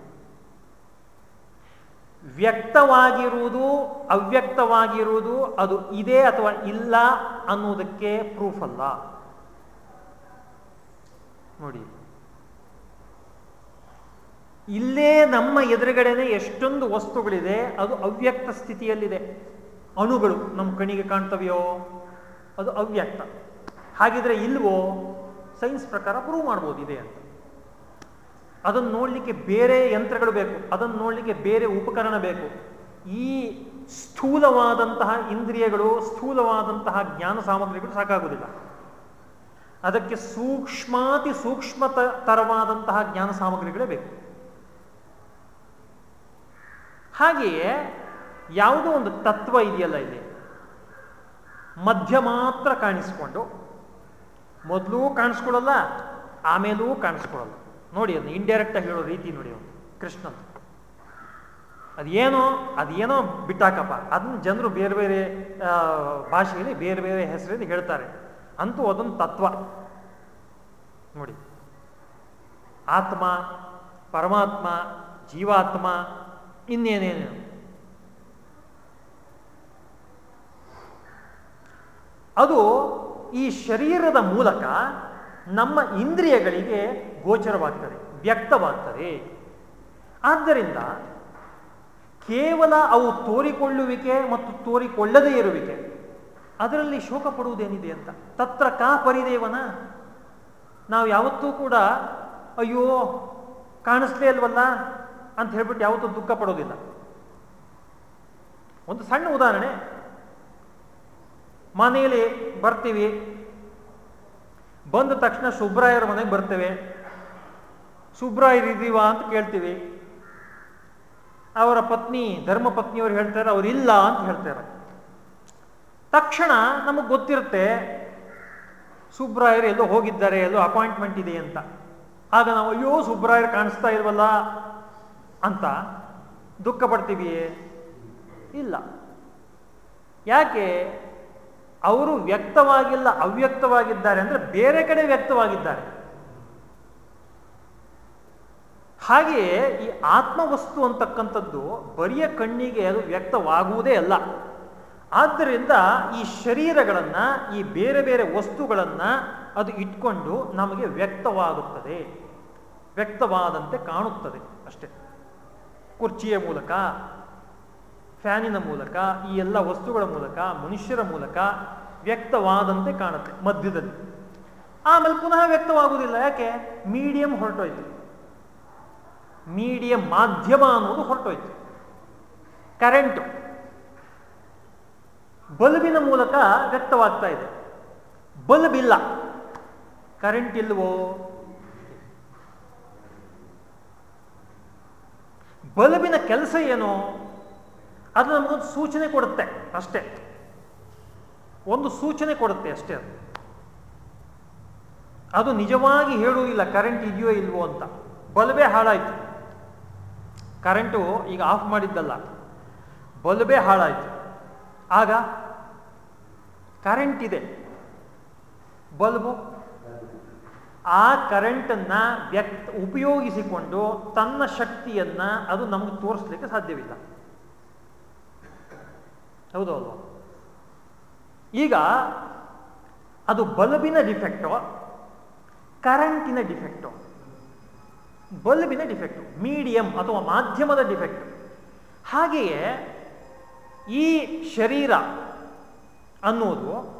ವ್ಯಕ್ತವಾಗಿರುವುದು ಅವ್ಯಕ್ತವಾಗಿರುವುದು ಅದು ಇದೆ ಅಥವಾ ಇಲ್ಲ ಅನ್ನೋದಕ್ಕೆ ಪ್ರೂಫ್ ಅಲ್ಲ. ನೋಡಿ. ಇಲ್ಲೇ ನಮ್ಮ ಎದುರುಗಡೆನೆ ಎಷ್ಟೊಂದು ವಸ್ತುಗಳಿದೆ, ಅದು ಅವ್ಯಕ್ತ ಸ್ಥಿತಿಯಲ್ಲಿದೆ. ಅಣುಗಳು ನಮ್ಮ ಕಣಿಗೆ ಕಾಣ್ತವೆಯೋ? ಅದು ಅವ್ಯಕ್ತ. ಹಾಗಿದ್ರೆ ಇಲ್ವೋ? ಸೈನ್ಸ್ ಪ್ರಕಾರ ಪ್ರೂವ್ ಮಾಡ್ಬೋದು ಇದೆ ಅಂತ. ಅದನ್ನು ನೋಡಲಿಕ್ಕೆ ಬೇರೆ ಯಂತ್ರಗಳು ಬೇಕು. ಅದನ್ನು ನೋಡಲಿಕ್ಕೆ ಬೇರೆ ಉಪಕರಣ ಬೇಕು. ಈ ಸ್ಥೂಲವಾದಂತಹ ಇಂದ್ರಿಯಗಳು, ಸ್ಥೂಲವಾದಂತಹ ಜ್ಞಾನ ಸಾಮಗ್ರಿಗಳು ಸಾಕಾಗುವುದಿಲ್ಲ. ಅದಕ್ಕೆ ಸೂಕ್ಷ್ಮಾತಿ ಸೂಕ್ಷ್ಮ ತರವಾದಂತಹ ಜ್ಞಾನ ಸಾಮಗ್ರಿಗಳೇ ಬೇಕು. ಹಾಗೆಯೇ ಯಾವುದೋ ಒಂದು ತತ್ವ ಇದೆಯಲ್ಲ ಇಲ್ಲಿ. ಮಧ್ಯ ಮಾತ್ರ ಕಾಣಿಸ್ಕೊಂಡು, ಮೊದಲೂ ಕಾಣಿಸ್ಕೊಳ್ಳಲ್ಲ, ಆಮೇಲೂ ಕಾಣಿಸ್ಕೊಳ್ಳಲ್ಲ. ನೋಡಿ, ಅದನ್ನ ಇಂಡೈರೆಕ್ಟ್ ಆಗಿ ಹೇಳೋ ರೀತಿ ನೋಡಿ ಅವನು, ಕೃಷ್ಣನ್. ಅದೇನೋ ಅದೇನೋ ಬಿಟ್ಟಾಕಪ್ಪ. ಅದನ್ನ ಜನರು ಬೇರೆ ಬೇರೆ ಭಾಷೆಯಲ್ಲಿ ಬೇರೆ ಬೇರೆ ಹೆಸರಲ್ಲಿ ಹೇಳ್ತಾರೆ. ಅಂತೂ ಅದೊಂದು ತತ್ವ. ನೋಡಿ. ಆತ್ಮ, ಪರಮಾತ್ಮ, ಜೀವಾತ್ಮ, ಇನ್ನೇನೇನು? ಅದು ಈ ಶರೀರದ ಮೂಲಕ ನಮ್ಮ ಇಂದ್ರಿಯಗಳಿಗೆ ಗೋಚರವಾಗ್ತದೆ, ವ್ಯಕ್ತವಾಗ್ತದೆ. ಆದ್ದರಿಂದ ಕೇವಲ ಅವು ತೋರಿಕೊಳ್ಳುವಿಕೆ ಮತ್ತು ತೋರಿಕೊಳ್ಳದೇ ಇರುವಿಕೆ ಅದರಲ್ಲಿ ಶೋಕ ಪಡುವುದೇನಿದೆ ಅಂತ. ತತ್ರ ಕಾ ಪರಿದೇವನ. ನಾವು ಯಾವತ್ತೂ ಕೂಡ, ಅಯ್ಯೋ, ಕಾಣಿಸ್ಲೇ ಅಲ್ವಲ್ಲ ಅಂತ ಹೇಳ್ಬಿಟ್ಟು ಯಾವತ್ತೂ ದುಃಖ ಪಡೋದಿಲ್ಲ. ಒಂದು ಸಣ್ಣ ಉದಾಹರಣೆ. ಮನೆಯಲ್ಲಿ ಬರ್ತೀವಿ. ಬಂದ ತಕ್ಷಣ ಸುಬ್ರಾಯರ ಮನೆಗೆ ಬರ್ತೇವೆ. ಇದೀವಾ ಅಂತ ಕೇಳ್ತೀವಿ. ಅವರ ಪತ್ನಿ ಧರ್ಮ ಪತ್ನಿಯವರು ಹೇಳ್ತಾರೆ ಅವರಿಲ್ಲ ಅಂತ ಹೇಳ್ತಾರೆ. ತಕ್ಷಣ ನಮಗೆ ಗೊತ್ತಿರುತ್ತೆ, ಸುಬ್ರಾಯರು ಎಲ್ಲೋ ಹೋಗಿದ್ದಾರೆ, ಎಲ್ಲೋ ಅಪಾಯಿಂಟ್ಮೆಂಟ್ ಇದೆ ಅಂತ. ಆಗ ನಾವು, ಅಯ್ಯೋ, ಸುಬ್ರಾಯರು ಕಾಣಿಸ್ತಾ ಇಲ್ವಲ್ಲ? ಅಂತ ದುಃಖ ಪಡ್ತೀವಿಯೇ ಇಲ್ಲ. ಯಾಕೆ? ಅವರು ವ್ಯಕ್ತವಾಗಿಲ್ಲ, ಅವ್ಯಕ್ತವಾಗಿದ್ದಾರೆ ಅಂದ್ರೆ ಬೇರೆ ಕಡೆ ವ್ಯಕ್ತವಾಗಿದ್ದಾರೆ. ಹಾಗೆಯೇ ಈ ಆತ್ಮವಸ್ತು ಅಂತಕ್ಕಂಥದ್ದು ಬರಿಯ ಕಣ್ಣಿಗೆ ಅದು ವ್ಯಕ್ತವಾಗುವುದೇ ಅಲ್ಲ. ಆದ್ದರಿಂದ ಈ ಶರೀರಗಳನ್ನು, ಈ ಬೇರೆ ಬೇರೆ ವಸ್ತುಗಳನ್ನು ಅದು ಇಟ್ಕೊಂಡು ನಮಗೆ ವ್ಯಕ್ತವಾಗುತ್ತದೆ. ವ್ಯಕ್ತವಾದಂತೆ ಕಾಣುತ್ತದೆ ಅಷ್ಟೇ. ಕುರ್ಚಿಯ ಮೂಲಕ, ಫ್ಯಾನಿನ ಮೂಲಕ, ಈ ಎಲ್ಲ ವಸ್ತುಗಳ ಮೂಲಕ, ಮನುಷ್ಯರ ಮೂಲಕ ವ್ಯಕ್ತವಾದಂತೆ ಕಾಣುತ್ತೆ ಮಧ್ಯದಲ್ಲಿ. ಆಮೇಲೆ ಪುನಃ ವ್ಯಕ್ತವಾಗುವುದಿಲ್ಲ. ಯಾಕೆ? ಮೀಡಿಯಂ ಹೊರಟೋಯ್ತು. ಮೀಡಿಯಂ ಮಾಧ್ಯಮ ಅನ್ನೋದು ಹೊರಟೋಯ್ತು. ಕರೆಂಟು. ಬಲ್ಬಿನ ಮೂಲಕ ವ್ಯಕ್ತವಾಗ್ತಾ ಇದೆ. ಬಲ್ಬ್ ಇಲ್ಲ ಕರೆಂಟ್ ಇಲ್ವೋ? ಬಲ್ಬಿನ ಕೆಲಸ ಏನು? ಅದು ನಮಗೊಂದು ಸೂಚನೆ ಕೊಡುತ್ತೆ ಅಷ್ಟೇ. ಒಂದು ಸೂಚನೆ ಕೊಡುತ್ತೆ ಅಷ್ಟೇ ಅದು. ಅದು ನಿಜವಾಗಿ ಹೇಳುವುದಿಲ್ಲ ಕರೆಂಟ್ ಇದೆಯೋ ಇಲ್ವೋ ಅಂತ. ಬಲ್ಬೇ ಹಾಳಾಯಿತು. ಕರೆಂಟು ಈಗ ಆಫ್ ಮಾಡಿದ್ದಲ್ಲ. ಬಲ್ಬೇ ಹಾಳಾಯ್ತು. ಆಗ ಕರೆಂಟ್ ಇದೆ. ಬಲ್ಬು. ಆ ಕರೆಂಟನ್ನ ವ್ಯಕ್ತ, ಉಪಯೋಗಿಸಿಕೊಂಡು ತನ್ನ ಶಕ್ತಿಯನ್ನ ಅದು ನಮಗೆ ತೋರಿಸ್ಲಿಕ್ಕೆ ಸಾಧ್ಯವಿಲ್ಲ. ಹೌದು ಅಲ್ವಾ? ಈಗ ಅದು ಬಲ್ಬಿನ ಡಿಫೆಕ್ಟೋ ಕರೆಂಟಿನ ಡಿಫೆಕ್ಟೋ ಬಲ್ಬಿನ ಡಿಫೆಕ್ಟು ಮೀಡಿಯಂ ಅಥವಾ ಮಾಧ್ಯಮದ ಡಿಫೆಕ್ಟ್ ಹಾಗೆಯೇ ಈ ಶರೀರ ಅನ್ನೋದು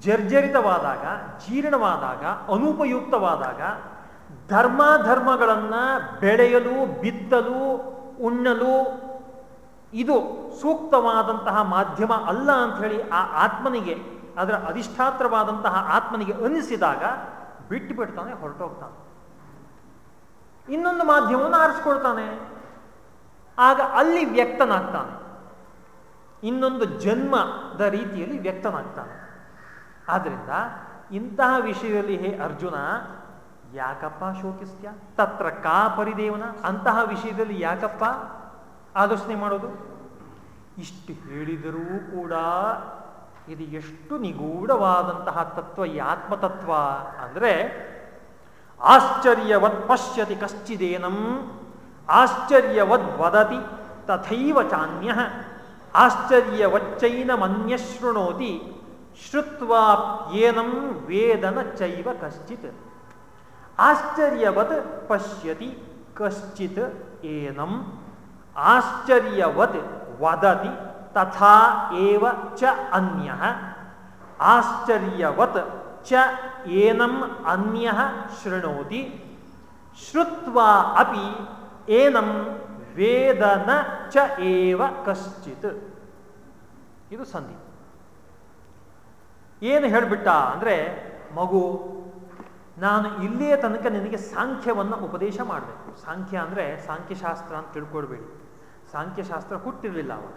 ಜರ್ಜರಿತವಾದಾಗ, ಜೀರ್ಣವಾದಾಗ, ಅನುಪಯುಕ್ತವಾದಾಗ ಧರ್ಮಾಧರ್ಮಗಳನ್ನು ಬೆಳೆಯಲು, ಬಿತ್ತಲು, ಉಣ್ಣಲು ಇದು ಸೂಕ್ತವಾದಂತಹ ಮಾಧ್ಯಮ ಅಲ್ಲ ಅಂತ ಹೇಳಿ ಆ ಆತ್ಮನಿಗೆ, ಅದರ ಅಧಿಷ್ಠಾತ್ರವಾದಂತಹ ಆತ್ಮನಿಗೆ ಅನಿಸಿದಾಗ ಬಿಟ್ಟು ಬಿಡ್ತಾನೆ, ಹೊರಟೋಗ್ತಾನೆ. ಇನ್ನೊಂದು ಮಾಧ್ಯಮವನ್ನು ಆರಿಸ್ಕೊಳ್ತಾನೆ. ಆಗ ಅಲ್ಲಿ ವ್ಯಕ್ತನಾಗ್ತಾನೆ. ಇನ್ನೊಂದು ಜನ್ಮದ ರೀತಿಯಲ್ಲಿ ವ್ಯಕ್ತನಾಗ್ತಾನೆ ಆದ್ದರಿಂದ ಇಂತಹ ವಿಷಯದಲ್ಲಿ, ಹೇ ಅರ್ಜುನ, ಯಾಕಪ್ಪ ಶೋಕಿಸ್ತ್ಯ? ತತ್ರ ಕಾ ಪರಿದೇವನ? ಅಂತಹ ವಿಷಯದಲ್ಲಿ ಯಾಕಪ್ಪ ಆಲೋಚನೆ ಮಾಡೋದು? ಇಷ್ಟು ಹೇಳಿದರೂ ಕೂಡ ಇದು ಎಷ್ಟು ನಿಗೂಢವಾದಂತಹ ತತ್ವ, ಈ ಆತ್ಮತತ್ವ ಅಂದರೆ ಆಶ್ಚರ್ಯವತ್ ಪಶ್ಯತಿ ಕಶ್ಚಿದೇನಂ, ಆಶ್ಚರ್ಯವದ್ ವದತಿ ತಥೈವ ಚಾನ್ಯ. ಆಶ್ಚರ್ಯವಚ್ಚೈನಮನ್ಯ ಶೃಣೋತಿ ಶ್ರುತ್ವಾ ಏನಂ ವೇದನ ಚೈವ ಕಶ್ಚಿತ್. ಆಶ್ಚರ್ಯವತ್ ಪಶ್ಯತಿ, ಕಶ್ಚಿತ್ ಏನಂ. ಆಶ್ಚರ್ಯವತ್ ವದತಿ, ತಥಾ ಏವ ಚ ಅನ್ಯ. ಆಶ್ಚರ್ಯವತ್ ಚ ಏನಂ ಅನ್ಯ ಶೃಣೋತಿ. ಶ್ರುತ್ವಾ ಅಪಿ ಏನಂ ವೇದನ ಚ ಏವ ಕಶ್ಚಿತ್. ಇದು ಸಂಧಿ. ಏನು ಹೇಳಿಬಿಟ್ಟ ಅಂದರೆ, ಮಗು, ನಾನು ಇಲ್ಲಿಯ ತನಕ ನಿನಗೆ ಸಾಂಖ್ಯವನ್ನು ಉಪದೇಶ ಮಾಡಬೇಕು. ಸಾಂಖ್ಯ ಅಂದರೆ ಸಾಂಖ್ಯಶಾಸ್ತ್ರ ಅಂತ ತಿಳ್ಕೊಳ್ಬೇಡಿ. ಸಾಂಖ್ಯಶಾಸ್ತ್ರ ಹುಟ್ಟಿರಲಿಲ್ಲ ಅವಾಗ.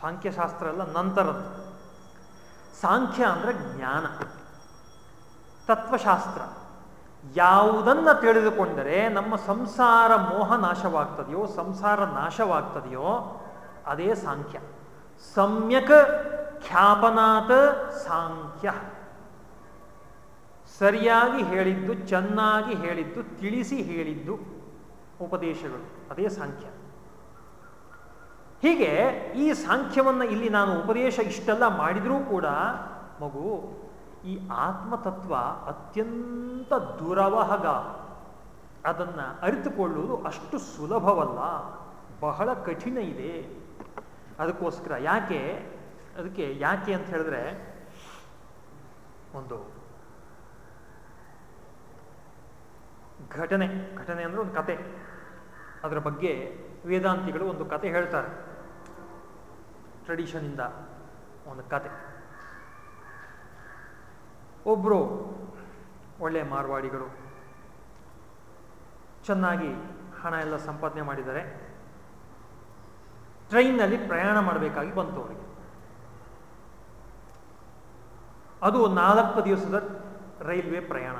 ಸಾಂಖ್ಯಶಾಸ್ತ್ರ ಎಲ್ಲ ನಂತರದ್ದು. ಸಾಂಖ್ಯ ಅಂದರೆ ಜ್ಞಾನ. ತತ್ವಶಾಸ್ತ್ರ. ಯಾವುದನ್ನು ತಿಳಿದುಕೊಂಡರೆ ನಮ್ಮ ಸಂಸಾರ ಮೋಹ ನಾಶವಾಗ್ತದೆಯೋ, ಸಂಸಾರ ನಾಶವಾಗ್ತದೆಯೋ, ಅದೇ ಸಾಂಖ್ಯ. ಸಮ್ಯಕ್ ಖ್ಯಾಪನಾತ್ ಸಾಂಖ್ಯ. ಸರಿಯಾಗಿ ಹೇಳಿದ್ದು, ಚೆನ್ನಾಗಿ ಹೇಳಿದ್ದು, ತಿಳಿಸಿ ಹೇಳಿದ್ದು ಉಪದೇಶಗಳು, ಅದೇ ಸಾಂಖ್ಯ. ಹೀಗೆ ಈ ಸಾಂಖ್ಯವನ್ನು ಇಲ್ಲಿ ನಾನು ಉಪದೇಶ ಇಷ್ಟೆಲ್ಲ ಮಾಡಿದರೂ ಕೂಡ ಮಗು ಈ ಆತ್ಮತತ್ವ ಅತ್ಯಂತ ದುರವಹಗ. ಅದನ್ನು ಅರಿತುಕೊಳ್ಳುವುದು ಅಷ್ಟು ಸುಲಭವಲ್ಲ. ಬಹಳ ಕಠಿಣ ಇದೆ. ಅದಕ್ಕೋಸ್ಕರ ಯಾಕೆ, ಅದಕ್ಕೆ ಯಾಕೆ ಅಂತ ಹೇಳಿದ್ರೆ, ಒಂದು ಘಟನೆ ಘಟನೆ ಅಂದರೆ ಒಂದು ಕತೆ. ಅದರ ಬಗ್ಗೆ ವೇದಾಂತಿಗಳು ಒಂದು ಕತೆ ಹೇಳ್ತಾರೆ. ಟ್ರೆಡಿಷನಿಂದ ಒಂದು ಕತೆ. ಒಬ್ಬರು ಒಳ್ಳೆ ಮಾರ್ವಾಡಿಗಳು. ಚೆನ್ನಾಗಿ ಹಣ ಎಲ್ಲ ಸಂಪಾದನೆ ಮಾಡಿದ್ದಾರೆ. ಟ್ರೈನ್ನಲ್ಲಿ ಪ್ರಯಾಣ ಮಾಡಬೇಕಾಗಿ ಬಂತು ಅವರಿಗೆ. ಅದು ನಾಲ್ಕು ದಿವಸದ ರೈಲ್ವೆ ಪ್ರಯಾಣ.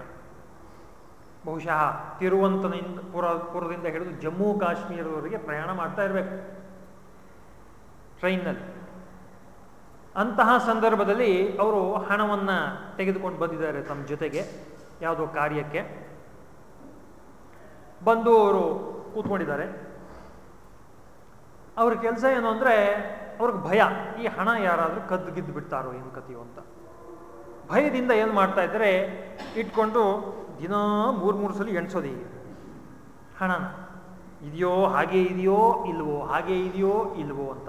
ಬಹುಶಃ ತಿರುವಂತನಿಂದ ಪುರ ಪುರದಿಂದ ಹಿಡಿದು ಜಮ್ಮು ಕಾಶ್ಮೀರದವರೆಗೆ ಪ್ರಯಾಣ ಮಾಡ್ತಾ ಇರಬೇಕು. ಟ್ರೈನ್ನಲ್ಲಿ. ಅಂತಹ ಸಂದರ್ಭದಲ್ಲಿ ಅವರು ಹಣವನ್ನು ತೆಗೆದುಕೊಂಡು ಬಂದಿದ್ದಾರೆ ತಮ್ಮ ಜೊತೆಗೆ, ಯಾವುದೋ ಕಾರ್ಯಕ್ಕೆ. ಬಂದು ಅವರು ಕೂತ್ಕೊಂಡಿದ್ದಾರೆ. ಅವ್ರ ಕೆಲಸ ಏನು ಅಂದರೆ, ಅವ್ರಿಗೆ ಭಯ, ಈ ಹಣ ಯಾರಾದರೂ ಕದ್ದು ಗಿದ್ದು ಬಿಡ್ತಾರೋ ಏನು ಕಥೆಯೋ ಅಂತ. ಭಯದಿಂದ ಏನು ಮಾಡ್ತಾ ಇದ್ದಾರೆ, ಇಟ್ಕೊಂಡು ದಿನ ಮೂರು ಮೂರು ಸಲ ಎಣ್ಸೋದು ಈಗ ಹಣನ, ಇದೆಯೋ ಹಾಗೆ ಇದೆಯೋ ಇಲ್ವೋ, ಹಾಗೆ ಇದೆಯೋ ಇಲ್ವೋ ಅಂತ.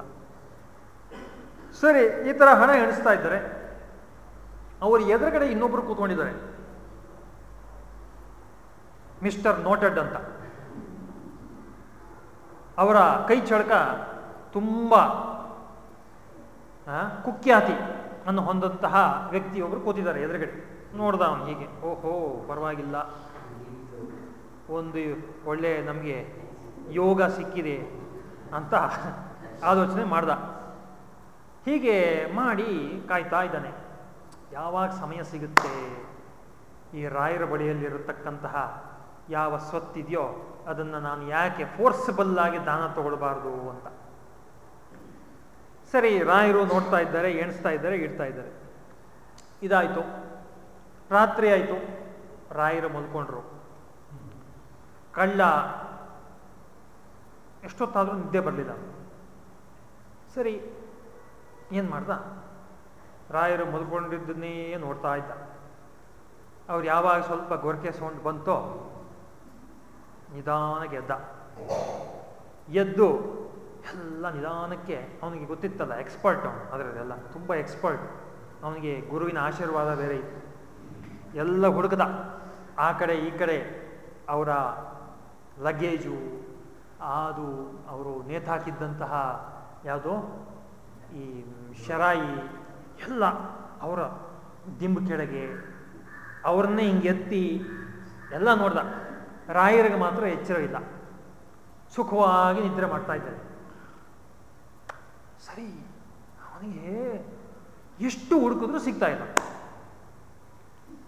ಸರಿ, ಈ ಥರ ಹಣ ಎಣಿಸ್ತಾ ಇದ್ದಾರೆ, ಅವರು ಎದುರುಗಡೆ ಇನ್ನೊಬ್ರು ಕೂತ್ಕೊಂಡಿದ್ದಾರೆ. ಮಿಸ್ಟರ್ ನೋಟೆಡ್ ಅಂತ. ಅವರ ಕೈ ಚಳಕ ತುಂಬ ಕುಖ್ಯಾತಿ ಅನ್ನು ಹೊಂದಂತಹ ವ್ಯಕ್ತಿಯೊಬ್ಬರು ಕೂತಿದ್ದಾರೆ ಎದುರುಗಡೆ. ನೋಡ್ದ ಅವನು ಹೀಗೆ, ಓಹೋ, ಪರವಾಗಿಲ್ಲ. ಒಂದು ಒಳ್ಳೆ ನಮಗೆ ಯೋಗ ಸಿಕ್ಕಿದೆ ಅಂತ ಆಲೋಚನೆ ಮಾಡ್ದ. ಹೀಗೆ ಮಾಡಿ ಕಾಯ್ತಾ ಇದ್ದಾನೆ. ಯಾವಾಗ ಸಮಯ ಸಿಗುತ್ತೆ? ಈ ರಾಯರ ಬಳಿಯಲ್ಲಿರತಕ್ಕಂತಹ ಯಾವ ಸ್ವತ್ತಿದೆಯೋ ಅದನ್ನು ನಾನು ಯಾಕೆ ಫೋರ್ಸಬಲ್ ಆಗಿ ದಾನ ತಗೊಳ್ಬಾರ್ದು ಅಂತ. ಸರಿ, ರಾಯರು ನೋಡ್ತಾ ಇದ್ದಾರೆ, ಎಣಿಸ್ತಾ ಇದ್ದಾರೆ, ಇಡ್ತಾ ಇದ್ದಾರೆ. ಇದಾಯಿತು. ರಾತ್ರಿ ಆಯಿತು. ರಾಯರು ಮಲ್ಕೊಂಡ್ರು. ಕಳ್ಳ ಎಷ್ಟೊತ್ತಾದರೂ ನಿದ್ದೆ ಬರಲಿಲ್ಲ. ಸರಿ ಏನು ಮಾಡ್ದ? ರಾಯರು ಮಲ್ಕೊಂಡಿದ್ದನ್ನೇ ನೋಡ್ತಾ ಇದ್ದ. ಅವ್ರು ಯಾವಾಗ ಸ್ವಲ್ಪ ಗೊರಕೆ ಸೌಂಡ್ ಬಂತೋ, ನಿಧಾನಕ್ಕೆ ಎದ್ದ. ಎದ್ದು ಎಲ್ಲ ನಿಧಾನಕ್ಕೆ ಅವನಿಗೆ ಗೊತ್ತಿತ್ತಲ್ಲ ಎಕ್ಸ್ಪರ್ಟ್ ಅವನು ಅದರಲ್ಲೆಲ್ಲ ತುಂಬ ಎಕ್ಸ್ಪರ್ಟ್ ಅವನಿಗೆ ಗುರುವಿನ ಆಶೀರ್ವಾದ ಬೇರೆ ಇತ್ತು. ಎಲ್ಲ ಹುಡುಕದ. ಆ ಕಡೆ, ಈ ಕಡೆ, ಅವರ ಲಗೇಜು ಅದು ಅವರು ನೇತಾಕಿದ್ದಂತಹ ಯಾವುದೋ, ಈ ಶರಾಯಿ, ಎಲ್ಲ ಅವರ ದಿಂಬು ಕೆಳಗೆ ಅವ್ರನ್ನೇ ಹಿಂಗೆ ಎತ್ತಿ ಎಲ್ಲ ನೋಡ್ದ. ರಾಯರಿಗೆ ಮಾತ್ರ ಎಚ್ಚರ ಇಲ್ಲ ಸುಖವಾಗಿ ನಿದ್ರೆ ಮಾಡ್ತಾ ಇದ್ದಾರೆ. ಸರಿ, ಅವನಿಗೆ ಎಷ್ಟು ಹುಡುಕಿದ್ರು ಸಿಗ್ತಾ ಇಲ್ಲ.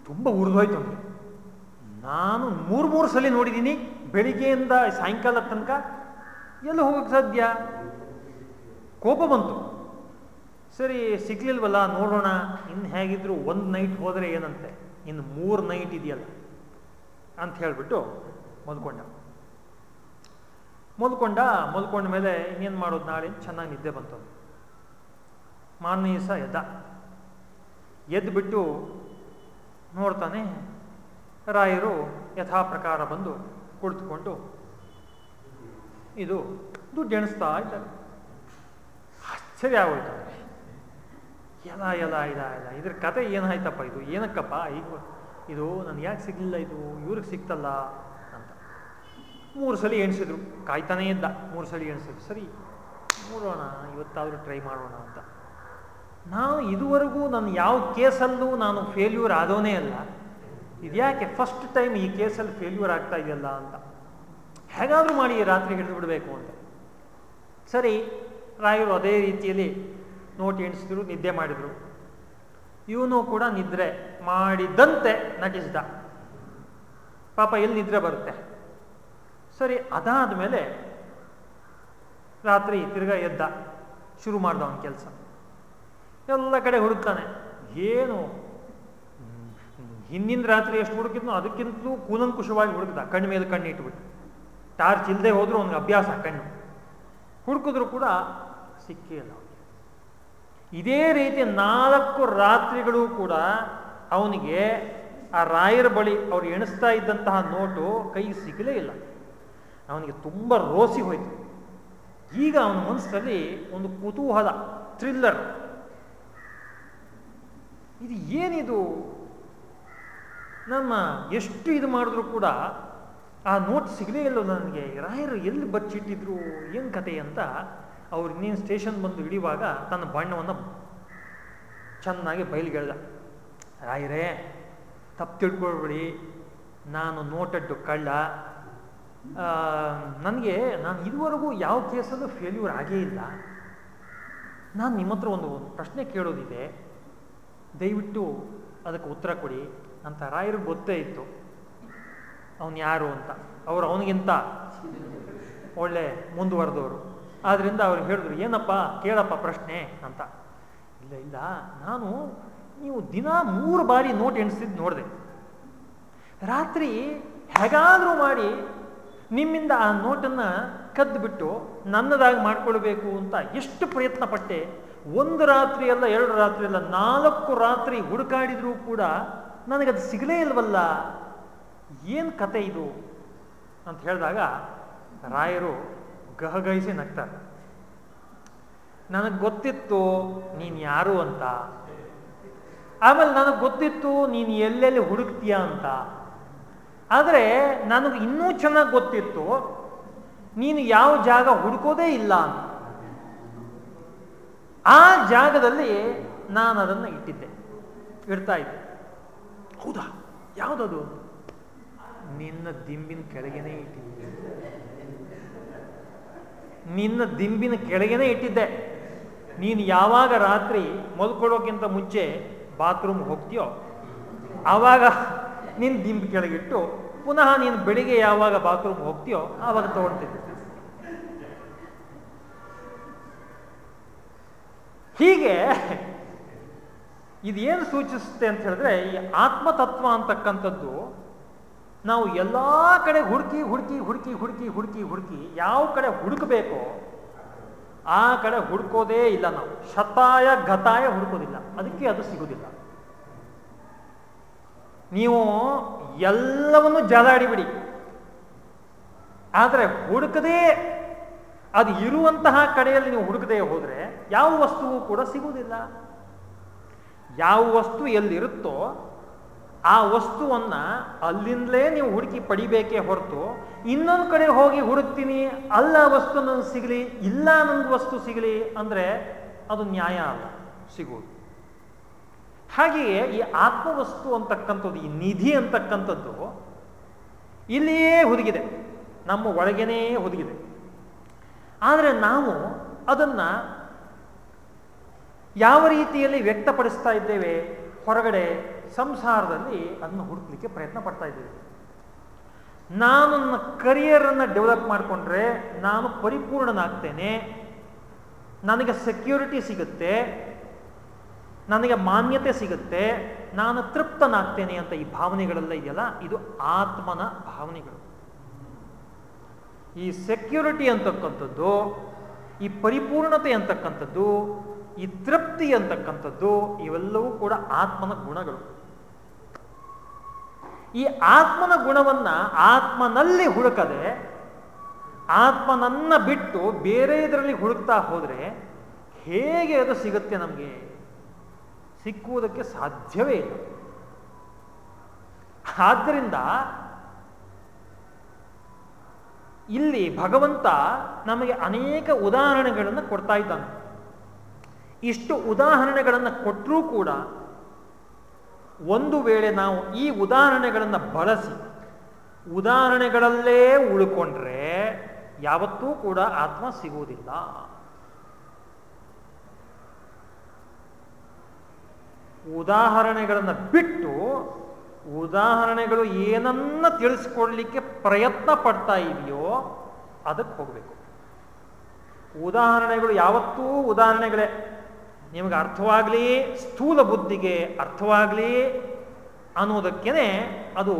ತುಂಬ ಉರಿದೋಯ್ತು ಅವನಿಗೆ. ನಾನು ಮೂರು ಮೂರು ಸಲ ನೋಡಿದ್ದೀನಿ ಬೆಳಿಗ್ಗೆಯಿಂದ ಸಾಯಂಕಾಲ ತನಕ ಎಲ್ಲ ಹೋಗಕ್ಕೆ ಸಾಧ್ಯ. ಕೋಪ ಬಂತು. ಸರಿ, ಸಿಗ್ಲಿಲ್ವಲ್ಲ, ನೋಡೋಣ. ಇನ್ನು ಹೇಗಿದ್ರು ಒಂದು ನೈಟ್ ಹೋದರೆ ಏನಂತೆ? ಇನ್ನು ಮೂರು ನೈಟ್ ಇದೆಯಲ್ಲ ಅಂತ ಹೇಳಿಬಿಟ್ಟು ಮಲ್ಕೊಂಡ. ಮಲ್ಕೊಂಡ ಮಲ್ಕೊಂಡ ಮೇಲೆ ಇನ್ನೇನು ಮಾಡೋದು ನಾಳೆ? ಚೆನ್ನಾಗಿ ನಿದ್ದೆ ಬಂತು. ಮಾರನೇ ದಿವಸ ಎದ್ದ. ಎದ್ದುಬಿಟ್ಟು ನೋಡ್ತಾನೆ, ರಾಯರು ಯಥಾ ಪ್ರಕಾರ ಬಂದು ಕುಳಿತುಕೊಂಡು ಇದು ದುಡ್ಡು ಎಣಿಸ್ತಾ ಇದ್ದಾರೆ. ಆಶ್ಚರ್ಯ ಆಗೋಯ್ತು. ಎಲ್ಲ ಎಲ್ಲ ಇಲ್ಲ ಇಲ್ಲ ಇದ್ರ ಕತೆ ಏನಾಯ್ತಪ್ಪ ಇದು? ಏನಕ್ಕಪ್ಪ? ಈಗ ಇದು ನನಗೆ ಯಾಕೆ ಸಿಗಲಿಲ್ಲ ಇದು? ಇವ್ರಿಗೆ ಸಿಕ್ತಲ್ಲ ಅಂತ. ಮೂರು ಸಲ ಎಣಿಸಿದ್ರು. ಕಾಯ್ತಾನೇ ಇದ್ದ. ಮೂರು ಸಲ ಎಣಿಸಿದ್ರು. ಸರಿ, ನೋಡೋಣ, ಇವತ್ತಾದರೂ ಟ್ರೈ ಮಾಡೋಣ ಅಂತ. ನಾನು ಇದುವರೆಗೂ ನನ್ನ ಯಾವ ಕೇಸಲ್ಲೂ ನಾನು ಫೇಲ್ಯೂರ್ ಆದೋನೇ ಅಲ್ಲ. ಇದ್ಯಾಕೆ ಫಸ್ಟ್ ಟೈಮ್ ಈ ಕೇಸಲ್ಲಿ ಫೇಲ್ಯೂರ್ ಆಗ್ತಾ ಇದೆಯಲ್ಲ ಅಂತ. ಹೇಗಾದರೂ ಮಾಡಿ ರಾತ್ರಿ ಹಿಡಿದು ಬಿಡಬೇಕು ಅಂತ. ಸರಿ, ರಾಯರು ಅದೇ ರೀತಿಯಲ್ಲಿ ನೋಟ್ ಎಣಿಸಿದ್ರು ನಿದ್ದೆ ಮಾಡಿದರು. ಇವನು ಕೂಡ ನಿದ್ರೆ ಮಾಡಿದಂತೆ ನಟಿಸಿದ. ಪಾಪ ಎಲ್ಲಿ ನಿದ್ರೆ ಬರುತ್ತೆ? ಸರಿ ಅದಾದ ಮೇಲೆ ರಾತ್ರಿ ತಿರ್ಗಾ ಎದ್ದ. ಶುರು ಮಾಡ್ದ ಅವನ ಕೆಲಸ. ಎಲ್ಲ ಕಡೆ ಹುಡುಕ್ತಾನೆ. ಏನು? ಹಿಂದಿನ ರಾತ್ರಿ ಎಷ್ಟು ಹುಡುಕಿದ್ನೋ ಅದಕ್ಕಿಂತಲೂ ಕೂಲಂಕುಷವಾಗಿ ಹುಡುಕ್ದ. ಕಣ್ಣು ಮೇಲೆ ಕಣ್ಣು ಇಟ್ಬಿಟ್ಟು. ಟಾರ್ಚ್ ಇಲ್ಲದೆ ಹೋದ್ರೂ ಅವನಿಗೆ ಅಭ್ಯಾಸ ಕಣ್ಣು. ಹುಡುಕಿದ್ರು ಕೂಡ ಸಿಕ್ಕೇ ಇಲ್ಲ ಇದೇ ರೀತಿ ನಾಲ್ಕು ರಾತ್ರಿಗಳು ಕೂಡ ಅವನಿಗೆ ಆ ರಾಯರ ಬಳಿ ಅವ್ರು ಎಣಿಸ್ತಾ ಇದ್ದಂತಹ ನೋಟು ಕೈಗೆ ಸಿಗಲೇ ಇಲ್ಲ. ಅವನಿಗೆ ತುಂಬ ರೋಸಿ ಹೋಯಿತು. ಈಗ ಅವನ ಮನಸ್ಸಲ್ಲಿ ಒಂದು ಕುತೂಹಲ, ಥ್ರಿಲ್ಲರ್. ಇದು ಏನಿದು? ನಮ್ಮ ಎಷ್ಟು ಇದು ಮಾಡಿದ್ರು ಕೂಡ ಆ ನೋಟ್ ಸಿಗಲೇ ಇಲ್ಲ ನನಗೆ. ರಾಯರು ಎಲ್ಲಿ ಬಚ್ಚಿಟ್ಟಿದ್ರು, ಏನು ಕತೆ ಅಂತ ಅವ್ರು ಇನ್ನೇನು ಸ್ಟೇಷನ್ ಬಂದು ಇಳಿಯುವಾಗ ತನ್ನ ಬಣ್ಣವನ್ನು ಚೆನ್ನಾಗಿ ಬಯಲಿಗೆಳ್ದ. ರಾಯರೇ, ತಪ್ಪು ತಿಳ್ಕೊಳ್ಬೇಡಿ. ನಾನು ನೋಟಡ್ಡು ಕಳ್ಳ. ನನಗೆ, ನಾನು ಇದುವರೆಗೂ ಯಾವ ಕೇಸಲ್ಲೂ ಫೇಲ್ಯೂರ್ ಆಗೇ ಇಲ್ಲ. ನಾನು ನಿಮ್ಮ ಹತ್ರ ಒಂದು ಪ್ರಶ್ನೆ ಕೇಳೋದಿದೆ. ದಯವಿಟ್ಟು ಅದಕ್ಕೆ ಉತ್ತರ ಕೊಡಿ. ಅಂತ ರಾಯರು ಗೊತ್ತೇ ಇತ್ತು. ಅವನು ಯಾರು ಅಂತ. ಅವರು ಅವನಿಗಿಂತ ಒಳ್ಳೆ ಮುಂದುವರೆದವರು. ಆದ್ದರಿಂದ ಅವ್ರು ಹೇಳಿದ್ರು, ಏನಪ್ಪ? ಕೇಳಪ್ಪ ಪ್ರಶ್ನೆ ಅಂತ. ಇಲ್ಲ ಇಲ್ಲ, ನಾನು ನೀವು ದಿನ ಮೂರು ಬಾರಿ ನೋಟ್ ಎಣಿಸಿದ್ದು ನೋಡಿದೆ. ರಾತ್ರಿ ಹೇಗಾದರೂ ಮಾಡಿ ನಿಮ್ಮಿಂದ ಆ ನೋಟನ್ನು ಕದ್ದುಬಿಟ್ಟು ನನ್ನದಾಗಿ ಮಾಡ್ಕೊಳ್ಬೇಕು ಅಂತ ಎಷ್ಟು ಪ್ರಯತ್ನ ಪಟ್ಟೆ. ಒಂದು ರಾತ್ರಿ ಅಲ್ಲ, ಎರಡು ರಾತ್ರಿ ಅಲ್ಲ, ನಾಲ್ಕು ರಾತ್ರಿ ಹುಡುಕಾಡಿದರೂ ಕೂಡ ನನಗದು ಸಿಗಲೇ ಇಲ್ವಲ್ಲ? ಏನು ಕತೆ ಇದು? ಅಂತ ಹೇಳಿದಾಗ ರಾಯರು ಗಹಗಹಿಸಿ ನಗ್ತಾರೆ ನನಗೆ ಗೊತ್ತಿತ್ತು ನೀನು ಯಾರು ಅಂತ. ಆಮೇಲೆ ನನಗೆ ಗೊತ್ತಿತ್ತು ನೀನು ಎಲ್ಲೆಲ್ಲಿ ಹುಡುಕ್ತೀಯ ಅಂತ. ಆದರೆ ನನಗೆ ಇನ್ನೂ ಚೆನ್ನಾಗಿ ಗೊತ್ತಿತ್ತು ನೀನು ಯಾವ ಜಾಗ ಹುಡುಕೋದೇ ಇಲ್ಲ ಅಂತ. ಆ ಜಾಗದಲ್ಲಿ ನಾನು ಅದನ್ನು ಇಟ್ಟಿದ್ದೆ. ಇಡ್ತಾ ಇದ್ದೆ. ಹೌದಾ? ಯಾವುದದು? ನಿನ್ನ ದಿಂಬಿನ ಕೆಳಗೆನೆ ಇಟ್ಟಿದ್ದೆ ನಿನ್ನ ದಿಂಬಿನ ಕೆಳಗೇನೆ ಇಟ್ಟಿದ್ದೆ. ನೀನು ಯಾವಾಗ ರಾತ್ರಿ ಮಲ್ಕೊಳ್ಳೋಕ್ಕಿಂತ ಮುಂಚೆ ಬಾತ್ರೂಮ್ ಹೋಗ್ತೀಯೋ, ಆವಾಗ ನಿನ್ನ ದಿಂಬು ಕೆಳಗಿಟ್ಟು ಪುನಃ ನೀನು ಬೆಳಿಗ್ಗೆ ಯಾವಾಗ ಬಾತ್ರೂಮ್ ಹೋಗ್ತೀಯೋ ಆವಾಗ ತಗೊಳ್ತಿದ್ದೆ ಹೀಗೆ ಇದೇನು ಸೂಚಿಸುತ್ತೆ ಅಂತ ಹೇಳಿದ್ರೆ ಈ ಆತ್ಮತತ್ವ ಅಂತಕ್ಕಂಥದ್ದು ನಾವು ಎಲ್ಲ ಕಡೆ ಹುಡುಕಿ ಹುಡುಕಿ ಹುಡುಕಿ ಹುಡುಕಿ ಹುಡುಕಿ ಹುಡುಕಿ ಯಾವ ಕಡೆ ಹುಡುಕಬೇಕೋ ಆ ಕಡೆ ಹುಡುಕೋದೇ ಇಲ್ಲ ನಾವು. ಶತಾಯ ಗತಾಯ ಹುಡುಕೋದಿಲ್ಲ. ಅದಕ್ಕೆ ಅದು ಸಿಗೋದಿಲ್ಲ. ನೀವು ಎಲ್ಲವನ್ನು ಜಾಲಾಡಿಬಿಡಿ ಆದರೆ ಹುಡುಕದೇ, ಅದು ಇರುವಂತಹ ಕಡೆಯಲ್ಲಿ ನೀವು ಹುಡುಕದೇ ಹೋದರೆ ಯಾವ ವಸ್ತುವು ಕೂಡ ಸಿಗುವುದಿಲ್ಲ. ಯಾವ ವಸ್ತು ಎಲ್ಲಿರುತ್ತೋ ಆ ವಸ್ತುವನ್ನ ಅಲ್ಲಿಂದಲೇ ನೀವು ಹುಡುಕಿ ಪಡಿಬೇಕೇ ಹೊರತು ಇನ್ನೊಂದು ಕಡೆ ಹೋಗಿ ಹುಡುಕ್ತೀನಿ, ಅಲ್ಲ ವಸ್ತು ನನಗೆ ಸಿಗಲಿ, ಇಲ್ಲ ನನಗೆ ವಸ್ತು ಸಿಗಲಿ ಅಂದರೆ ಅದು ನ್ಯಾಯ ಅಲ್ಲ ಸಿಗುವುದು ಹಾಗೆಯೇ ಈ ಆತ್ಮವಸ್ತು ಅಂತಕ್ಕಂಥದ್ದು, ಈ ನಿಧಿ ಅಂತಕ್ಕಂಥದ್ದು ಇಲ್ಲಿಯೇ ಹುದುಗಿದೆ, ನಮ್ಮ ಒಳಗೇನೇ ಹುದುಗಿದೆ. ಆದರೆ ನಾವು ಅದನ್ನ ಯಾವ ರೀತಿಯಲ್ಲಿ ವ್ಯಕ್ತಪಡಿಸ್ತಾ ಇದ್ದೇವೆ? ಹೊರಗಡೆ ಸಂಸಾರದಲ್ಲಿ ಅದನ್ನು ಹುಡುಕ್ಲಿಕ್ಕೆ ಪ್ರಯತ್ನ ಪಡ್ತಾ ಇದ್ದೀವಿ. ನಾನು ನನ್ನ ಕರಿಯರನ್ನು ಡೆವಲಪ್ ಮಾಡಿಕೊಂಡ್ರೆ ನಾನು ಪರಿಪೂರ್ಣನಾಗ್ತೇನೆ, ನನಗೆ ಸೆಕ್ಯೂರಿಟಿ ಸಿಗುತ್ತೆ, ನನಗೆ ಮಾನ್ಯತೆ ಸಿಗುತ್ತೆ, ನಾನು ತೃಪ್ತನಾಗ್ತೇನೆ ಅಂತ ಈ ಭಾವನೆಗಳೆಲ್ಲ ಇದೆಯಲ್ಲ, ಇದು ಆತ್ಮನ ಭಾವನೆಗಳು. ಈ ಸೆಕ್ಯೂರಿಟಿ ಅಂತಕ್ಕಂಥದ್ದು, ಈ ಪರಿಪೂರ್ಣತೆ ಅಂತಕ್ಕಂಥದ್ದು, ಈ ತೃಪ್ತಿ ಅಂತಕ್ಕಂಥದ್ದು, ಇವೆಲ್ಲವೂ ಕೂಡ ಆತ್ಮನ ಗುಣಗಳು. ಈ ಆತ್ಮನ ಗುಣವನ್ನ ಆತ್ಮನಲ್ಲಿ ಹುಡುಕದೆ ಆತ್ಮನನ್ನ ಬಿಟ್ಟು ಬೇರೆ ಇದರಲ್ಲಿ ಹುಡುಕ್ತಾ ಹೋದ್ರೆ ಹೇಗೆ ಅದು ಸಿಗುತ್ತೆ ನಮಗೆ? ಸಿಕ್ಕುವುದಕ್ಕೆ ಸಾಧ್ಯವೇ ಇಲ್ಲ. ಆದ್ದರಿಂದ ಇಲ್ಲಿ ಭಗವಂತ ನಮಗೆ ಅನೇಕ ಉದಾಹರಣೆಗಳನ್ನು ಕೊಡ್ತಾ ಇದ್ದಾನೆ. ಇಷ್ಟು ಉದಾಹರಣೆಗಳನ್ನು ಕೊಟ್ಟರೂ ಕೂಡ ಒಂದು ವೇಳೆ ನಾವು ಈ ಉದಾಹರಣೆಗಳನ್ನು ಬಳಸಿ, ಉದಾಹರಣೆಗಳಲ್ಲೇ ಉಳ್ಕೊಂಡ್ರೆ ಯಾವತ್ತೂ ಕೂಡ ಆತ್ಮ ಸಿಗುವುದಿಲ್ಲ. ಉದಾಹರಣೆಗಳನ್ನು ಬಿಟ್ಟು ಉದಾಹರಣೆಗಳು ಏನನ್ನ ತಿಳಿಸ್ಕೊಡ್ಲಿಕ್ಕೆ ಪ್ರಯತ್ನ ಪಡ್ತಾ ಇದೆಯೋ ಅದಕ್ಕೆ ಹೋಗಬೇಕು. ಉದಾಹರಣೆಗಳು ಯಾವತ್ತೂ ಉದಾಹರಣೆಗಳೇ ನಿಮಗೆ ಅರ್ಥವಾಗಲಿ, ಸ್ಥೂಲ ಬುದ್ಧಿಗೆ ಅರ್ಥವಾಗಲಿ ಅನ್ನೋದಕ್ಕೇನೆ ಅದು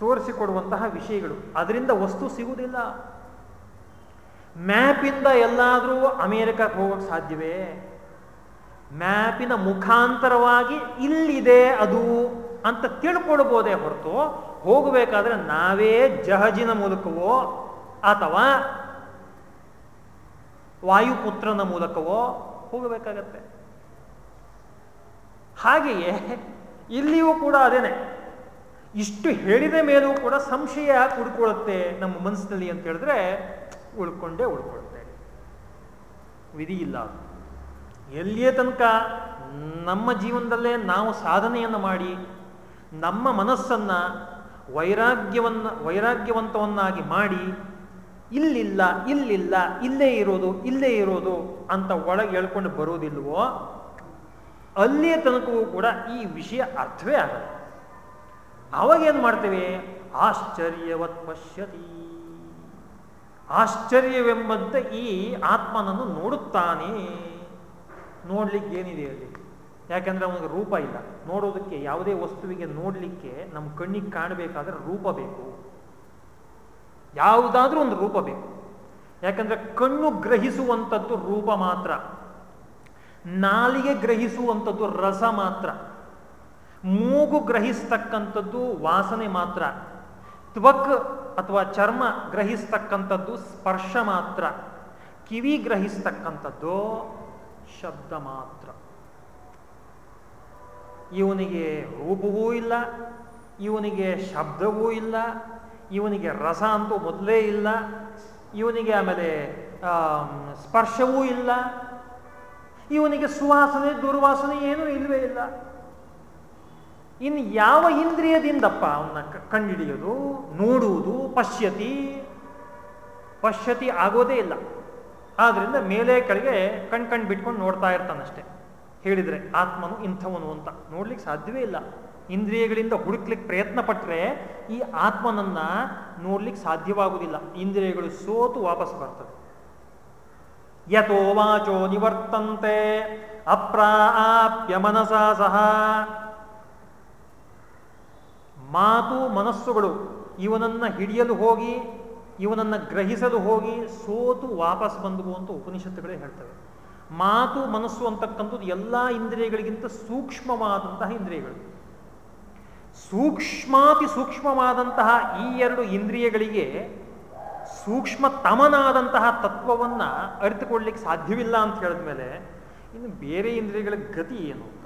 ತೋರಿಸಿಕೊಡುವಂತಹ ವಿಷಯಗಳು. ಅದರಿಂದ ವಸ್ತು ಸಿಗುವುದಿಲ್ಲ. ಮ್ಯಾಪಿಂದ ಎಲ್ಲಾದರೂ ಅಮೇರಿಕಕ್ಕೆ ಹೋಗೋಕ್ಕೆ ಸಾಧ್ಯವೇ? ಮ್ಯಾಪಿನ ಮುಖಾಂತರವಾಗಿ ಇಲ್ಲಿದೆ ಅದು ಅಂತ ತಿಳ್ಕೊಳ್ಬೋದೇ ಹೊರತು ಹೋಗಬೇಕಾದ್ರೆ ನಾವೇ ಜಹಜಿನ ಮೂಲಕವೋ ಅಥವಾ ವಾಯುಪುತ್ರನ ಮೂಲಕವೋ ಹೋಗಬೇಕಾಗತ್ತೆ. ಹಾಗೆಯೇ ಇಲ್ಲಿಯೂ ಕೂಡ ಅದೇನೆ. ಇಷ್ಟು ಹೇಳಿದ ಮೇಲೂ ಕೂಡ ಸಂಶಯ ಉಳ್ಕೊಳ್ಳುತ್ತೆ ನಮ್ಮ ಮನಸ್ಸಿನಲ್ಲಿ ಅಂತ ಹೇಳಿದ್ರೆ ಉಳ್ಕೊಂಡೇ ಉಳ್ಕೊಳ್ಳುತ್ತೆ. ವಿಧಿ ಇಲ್ಲ ಎಲ್ಲಿಯೇ ತನಕ ನಮ್ಮ ಜೀವನದಲ್ಲೇ ನಾವು ಸಾಧನೆಯನ್ನು ಮಾಡಿ, ನಮ್ಮ ಮನಸ್ಸನ್ನು ವೈರಾಗ್ಯವನ್ನು ವೈರಾಗ್ಯವಂತವನ್ನಾಗಿ ಮಾಡಿ ಇಲ್ಲಿಲ್ಲ ಇಲ್ಲಿಲ್ಲ, ಇಲ್ಲೇ ಇರೋದು ಇಲ್ಲೇ ಇರೋದು ಅಂತ ಒಳಗೆ ಹೇಳ್ಕೊಂಡು ಬರೋದಿಲ್ವೋ, ಅಲ್ಲಿಯ ತನಕವೂ ಕೂಡ ಈ ವಿಷಯ ಅರ್ಥವೇ ಆಗಲ್ಲ. ಅವಾಗೇನು ಮಾಡ್ತೇವೆ? ಆಶ್ಚರ್ಯವತ್ ಪಶ್ಯತಿ. ಆಶ್ಚರ್ಯವೆಂಬಂತೆ ಈ ಆತ್ಮನನ್ನು ನೋಡುತ್ತಾನೆ. ನೋಡ್ಲಿಕ್ಕೆ ಏನಿದೆ ಅಲ್ಲಿ? ಯಾಕೆಂದ್ರೆ ಅವನಿಗೆ ರೂಪ ಇಲ್ಲ. ನೋಡೋದಕ್ಕೆ ಯಾವುದೇ ವಸ್ತುವಿಗೆ ನೋಡಲಿಕ್ಕೆ ನಮ್ಮ ಕಣ್ಣಿಗೆ ಕಾಣಬೇಕಾದ್ರೆ ರೂಪ ಬೇಕು. ಯಾವುದಾದ್ರೂ ಒಂದು ರೂಪ ಬೇಕು. ಯಾಕಂದ್ರೆ ಕಣ್ಣು ಗ್ರಹಿಸುವಂಥದ್ದು ರೂಪ ಮಾತ್ರ. ನಾಲಿಗೆ ಗ್ರಹಿಸುವಂಥದ್ದು ರಸ ಮಾತ್ರ. ಮೂಗು ಗ್ರಹಿಸ್ತಕ್ಕಂಥದ್ದು ವಾಸನೆ ಮಾತ್ರ. ತ್ವಕ್ ಅಥವಾ ಚರ್ಮ ಗ್ರಹಿಸ್ತಕ್ಕಂಥದ್ದು ಸ್ಪರ್ಶ ಮಾತ್ರ. ಕಿವಿ ಗ್ರಹಿಸ್ತಕ್ಕಂಥದ್ದು ಶಬ್ದ ಮಾತ್ರ. ಇವನಿಗೆ ರೂಪವೂ ಇಲ್ಲ, ಇವನಿಗೆ ಶಬ್ದವೂ ಇಲ್ಲ ಇವನಿಗೆ ರಸ ಅಂತೂ ಮೊದಲೇ ಇಲ್ಲ. ಇವನಿಗೆ ಆಮೇಲೆ ಸ್ಪರ್ಶವೂ ಇಲ್ಲ. ಇವನಿಗೆ ಸುವಾಸನೆ, ದುರ್ವಾಸನೆ ಏನೂ ಇಲ್ಲವೇ ಇಲ್ಲ. ಇನ್ನು ಯಾವ ಇಂದ್ರಿಯದಿಂದಪ್ಪ ಅವನ್ನ ಕಂಡುಹಿಡಿಯೋದು ನೋಡುವುದು, ಪಶ್ಯತಿ. ಪಶ್ಯತಿ ಆಗೋದೇ ಇಲ್ಲ. ಆದ್ರಿಂದ ಮೇಲೆ ಕಡೆಗೆ ಕಣ್ ಕಣ್ ಬಿಟ್ಕೊಂಡು ನೋಡ್ತಾ ಇರ್ತಾನಷ್ಟೆ. ಹೇಳಿದ್ರೆ ಆತ್ಮನು ಇಂಥವನು ಅಂತ. ನೋಡ್ಲಿಕ್ಕೆ ಸಾಧ್ಯವೇ ಇಲ್ಲ. ಇಂದ್ರಿಯಗಳಿಂದ ಹುಡುಕ್ಲಿಕ್ಕೆ ಪ್ರಯತ್ನ ಪಟ್ಟರೆ ಈ ಆತ್ಮನನ್ನ ನೋಡ್ಲಿಕ್ಕೆ ಸಾಧ್ಯವಾಗುವುದಿಲ್ಲ. ಇಂದ್ರಿಯಗಳು ಸೋತು ವಾಪಸ್ ಬರ್ತದೆ ಯಥೋ ವಾಚೋ ನಿವರ್ತಂತೆ ಅಪ್ರಾಪ್ಯ ಮನಸ ಸಹ. ಮಾತು ಮನಸ್ಸುಗಳು ಇವನನ್ನ ಹಿಡಿಯಲು ಹೋಗಿ ಇವನನ್ನ ಗ್ರಹಿಸಲು ಹೋಗಿ ಸೋತು ವಾಪಸ್ ಬಂದವು ಅಂತ ಉಪನಿಷತ್ತುಗಳೇ ಹೇಳ್ತವೆ. ಮಾತು ಮನಸ್ಸು ಅಂತಕ್ಕಂಥದ್ದು ಎಲ್ಲ ಇಂದ್ರಿಯಗಳಿಗಿಂತ ಸೂಕ್ಷ್ಮವಾದಂತಹ ಇಂದ್ರಿಯಗಳು. ಸೂಕ್ಷ್ಮಾತಿ ಸೂಕ್ಷ್ಮವಾದಂತಹ ಈ ಎರಡು ಇಂದ್ರಿಯಗಳಿಗೆ ಸೂಕ್ಷ್ಮ ತಮನಾದಂತಹ ತತ್ವವನ್ನ ಅರಿತುಕೊಳ್ಳಿಕ್ಕೆ ಸಾಧ್ಯವಿಲ್ಲ ಅಂತ ಹೇಳಿದ ಮೇಲೆ ಇನ್ನು ಬೇರೆ ಇಂದ್ರಿಯಗಳ ಗತಿ ಏನು ಅಂತ?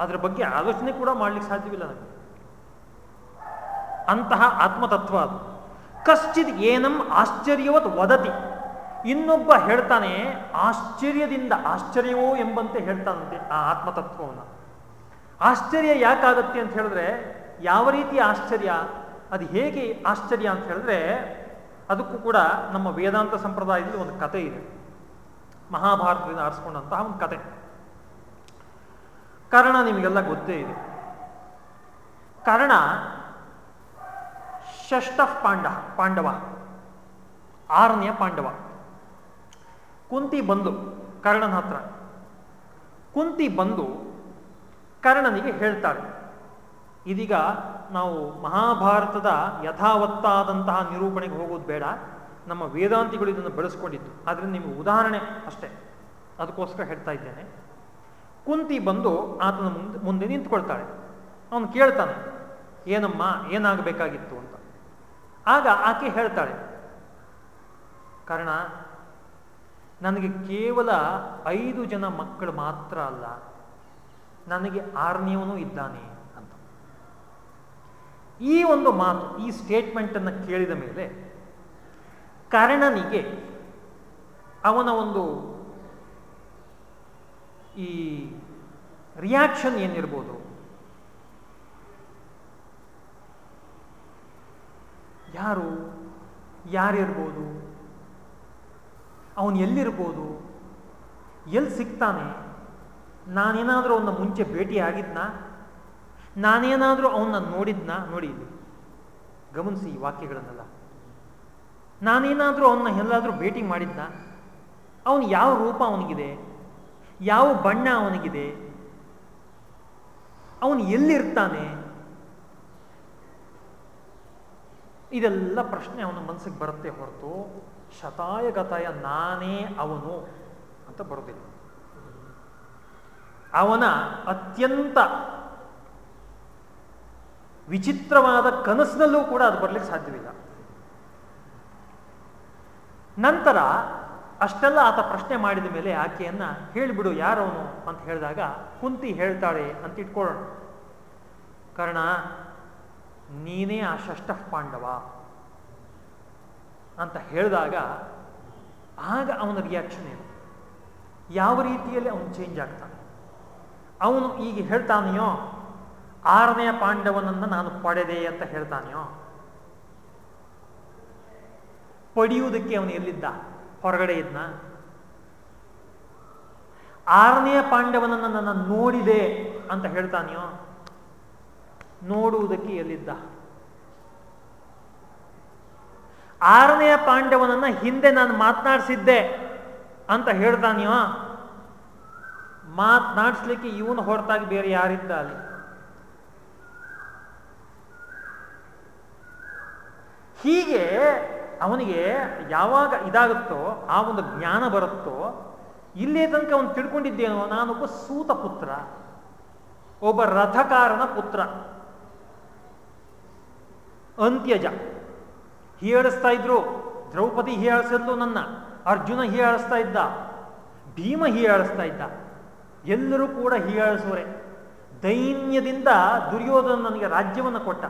ಅದರ ಬಗ್ಗೆ ಆಲೋಚನೆ ಕೂಡ ಮಾಡ್ಲಿಕ್ಕೆ ಸಾಧ್ಯವಿಲ್ಲ ನನಗೆ ಅಂತಹ ಆತ್ಮತತ್ವ ಅದು. ಕಶ್ಚಿತ್ ಏನಂ ಆಶ್ಚರ್ಯವತ್ ವದತಿ. ಇನ್ನೊಬ್ಬ ಹೇಳ್ತಾನೆ, ಆಶ್ಚರ್ಯದಿಂದ ಆಶ್ಚರ್ಯವೋ ಎಂಬಂತೆ ಹೇಳ್ತಾನಂತೆ ಆ ಆತ್ಮತತ್ವವನ್ನು. ಆಶ್ಚರ್ಯ ಯಾಕಾಗತ್ತೆ ಅಂತ ಹೇಳಿದ್ರೆ, ಯಾವ ರೀತಿಯ ಆಶ್ಚರ್ಯ, ಅದು ಹೇಗೆ ಆಶ್ಚರ್ಯ ಅಂತ ಹೇಳಿದ್ರೆ, ಅದಕ್ಕೂ ಕೂಡ ನಮ್ಮ ವೇದಾಂತ ಸಂಪ್ರದಾಯದಲ್ಲಿ ಒಂದು ಕತೆ ಇದೆ. ಮಹಾಭಾರತದಿಂದ ಆರಿಸ್ಕೊಂಡಂತಹ ಒಂದು ಕತೆ ಕರ್ಣ ನಿಮಗೆಲ್ಲ ಗೊತ್ತೇ ಇದೆ. ಕರ್ಣ ಷಷ್ಠ ಪಾಂಡ ಪಾಂಡವ, ಆರನೆಯ ಪಾಂಡವ. ಕುಂತಿ ಬಂದು, ಕರ್ಣನ ಹತ್ರ. ಕುಂತಿ ಬಂದು ಕರ್ಣನಿಗೆ ಹೇಳ್ತಾರೆ. ಇದೀಗ ನಾವು ಮಹಾಭಾರತದ ಯಥಾವತ್ತಾದಂತಹ ನಿರೂಪಣೆಗೆ ಹೋಗೋದು ಬೇಡ. ನಮ್ಮ ವೇದಾಂತಿಗಳು ಇದನ್ನು ಬೆಳೆಸ್ಕೊಂಡಿದ್ದು. ಆದರೆ ನಿಮಗೆ ಉದಾಹರಣೆ ಅಷ್ಟೇ. ಅದಕ್ಕೋಸ್ಕರ ಹೇಳ್ತಾ ಇದ್ದೇನೆ. ಕುಂತಿ ಬಂದು ಆತನ ಮುಂದೆ ಮುಂದೆ ನಿಂತ್ಕೊಳ್ತಾಳೆ. ಅವನು ಕೇಳ್ತಾನೆ, ಏನಮ್ಮ, ಏನಾಗಬೇಕಾಗಿತ್ತು ಅಂತ? ಆಗ ಆಕೆ ಹೇಳ್ತಾಳೆ, ಕಾರಣ, ನನಗೆ ಕೇವಲ ಐದು ಜನ ಮಕ್ಕಳು ಮಾತ್ರ ಅಲ್ಲ. ನನಗೆ ಆರ್ನಿಯವನು ಇದ್ದಾನೆ ಅಂತ. ಈ ಒಂದು ಮಾತು, ಈ ಸ್ಟೇಟ್ಮೆಂಟ್ ಅನ್ನು ಕೇಳಿದ ಮೇಲೆ ಕರ್ಣನಿಗೆ ಅವನ ಒಂದು ಈ ರಿಯಾಕ್ಷನ್ ಏನಿರ್ಬೋದು? ಯಾರು? ಯಾರಿರ್ಬೋದು? ಅವನು ಎಲ್ಲಿರ್ಬೋದು? ಎಲ್ಲಿ ಸಿಗ್ತಾನೆ? ನಾನೇನಾದರೂ ಅವನ ಮುಂಚೆ ಭೇಟಿ ಆಗಿದ್ನಾ ನಾನೇನಾದರೂ ಅವನ್ನ ನೋಡಿದ್ನಾ? ನೋಡಿ ಗಮನಿಸಿ ಈ ವಾಕ್ಯಗಳನ್ನೆಲ್ಲ. ನಾನೇನಾದರೂ ಅವನ್ನ ಎಲ್ಲಾದರೂ ಭೇಟಿ ಮಾಡಿದ್ನ? ಅವನು ಯಾವ ರೂಪ ಅವನಿಗಿದೆ? ಯಾವ ಬಣ್ಣ ಅವನಿಗಿದೆ? ಅವನು ಎಲ್ಲಿರ್ತಾನೆ? ಇದೆಲ್ಲ ಪ್ರಶ್ನೆ ಅವನ ಮನಸ್ಸಿಗೆ ಬರುತ್ತೆ ಹೊರತು ಶತಾಯ ಗತಾಯ ನಾನೇ ಅವನು ಅಂತ ಬರೋದಿಲ್ಲ. ಅವನ ಅತ್ಯಂತ ವಿಚಿತ್ರವಾದ ಕನಸಿನಲ್ಲೂ ಕೂಡ ಅದು ಬರಲಿಕ್ಕೆ ಸಾಧ್ಯವಿಲ್ಲ. ನಂತರ ಅಷ್ಟೆಲ್ಲ ಆತ ಪ್ರಶ್ನೆ ಮಾಡಿದ ಮೇಲೆ ಆಕೆಯನ್ನ ಹೇಳಿಬಿಡು ಯಾರವನು ಅಂತ ಹೇಳಿದಾಗ ಕುಂತಿ ಹೇಳ್ತಾಳೆ ಅಂತ ಇಟ್ಕೊಳ್ಳೋಣ. ಕಾರಣ, ನೀನೇ ಆ ಷಷ್ಟ ಪಾಂಡವ ಅಂತ ಹೇಳಿದಾಗ ಆಗ ಅವನ ರಿಯಾಕ್ಷನ್ ಏನು? ಯಾವ ರೀತಿಯಲ್ಲಿ ಅವನು ಚೇಂಜ್ ಆಗ್ತಾನೆ? ಅವನು ಈಗ ಹೇಳ್ತಾನೆಯೋ? ಆರನೆಯ ಪಾಂಡವನನ್ನು ನಾನು ಪಡೆದೆ ಅಂತ ಹೇಳ್ತಾನೆಯೋ? ಪಡೆಯುವುದಕ್ಕೆ ಅವನು ಎಲ್ಲಿದ್ದ? ಹೊರಗಡೆ ಇದ್ನ? ಆರನೆಯ ಪಾಂಡವನನ್ನು ನನ್ನ ನೋಡಿದೆ ಅಂತ ಹೇಳ್ತಾನೆಯೋ? ನೋಡುವುದಕ್ಕೆ ಎಲ್ಲಿದ್ದ? ಆರನೆಯ ಪಾಂಡವನನ್ನ ಹಿಂದೆ ನಾನು ಮಾತನಾಡಿಸಿದ್ದೆ ಅಂತ ಹೇಳ್ತಾನೆಯೋ? ಮಾತನಾಡಿಸ್ಲಿಕ್ಕೆ ಇವನು ಹೊರತಾಗಿ ಬೇರೆ ಯಾರಿದ್ದ ಅಲ್ಲಿ? ಹೀಗೆ ಅವನಿಗೆ ಯಾವಾಗ ಇದಾಗುತ್ತೋ, ಆ ಒಂದು ಜ್ಞಾನ ಬರುತ್ತೋ, ಇಲ್ಲೇ ತನಕ ಅವನು ತಿಳ್ಕೊಂಡಿದ್ದೇನೋ ನಾನೊಬ್ಬ ಸೂತ ಪುತ್ರ, ಒಬ್ಬ ರಥಕಾರನ ಪುತ್ರ, ಅಂತ್ಯಜ. ಹೀಯಾಳಿಸ್ತಾ ಇದ್ರು, ದ್ರೌಪದಿ ಹೀಯಾಳಿಸಿದ್ಲು ನನ್ನ, ಅರ್ಜುನ ಹೀಯಾಳಿಸ್ತಾ ಇದ್ದ, ಭೀಮ ಹೀಯಾಳಿಸ್ತಾ ಇದ್ದ. ಎಲ್ಲರೂ ಕೂಡ ಹೀಯಾಳಿಸುವರೆ. ದೈನ್ಯದಿಂದ ದುರ್ಯೋಧನ ನನಗೆ ರಾಜ್ಯವನ್ನು ಕೊಟ್ಟ.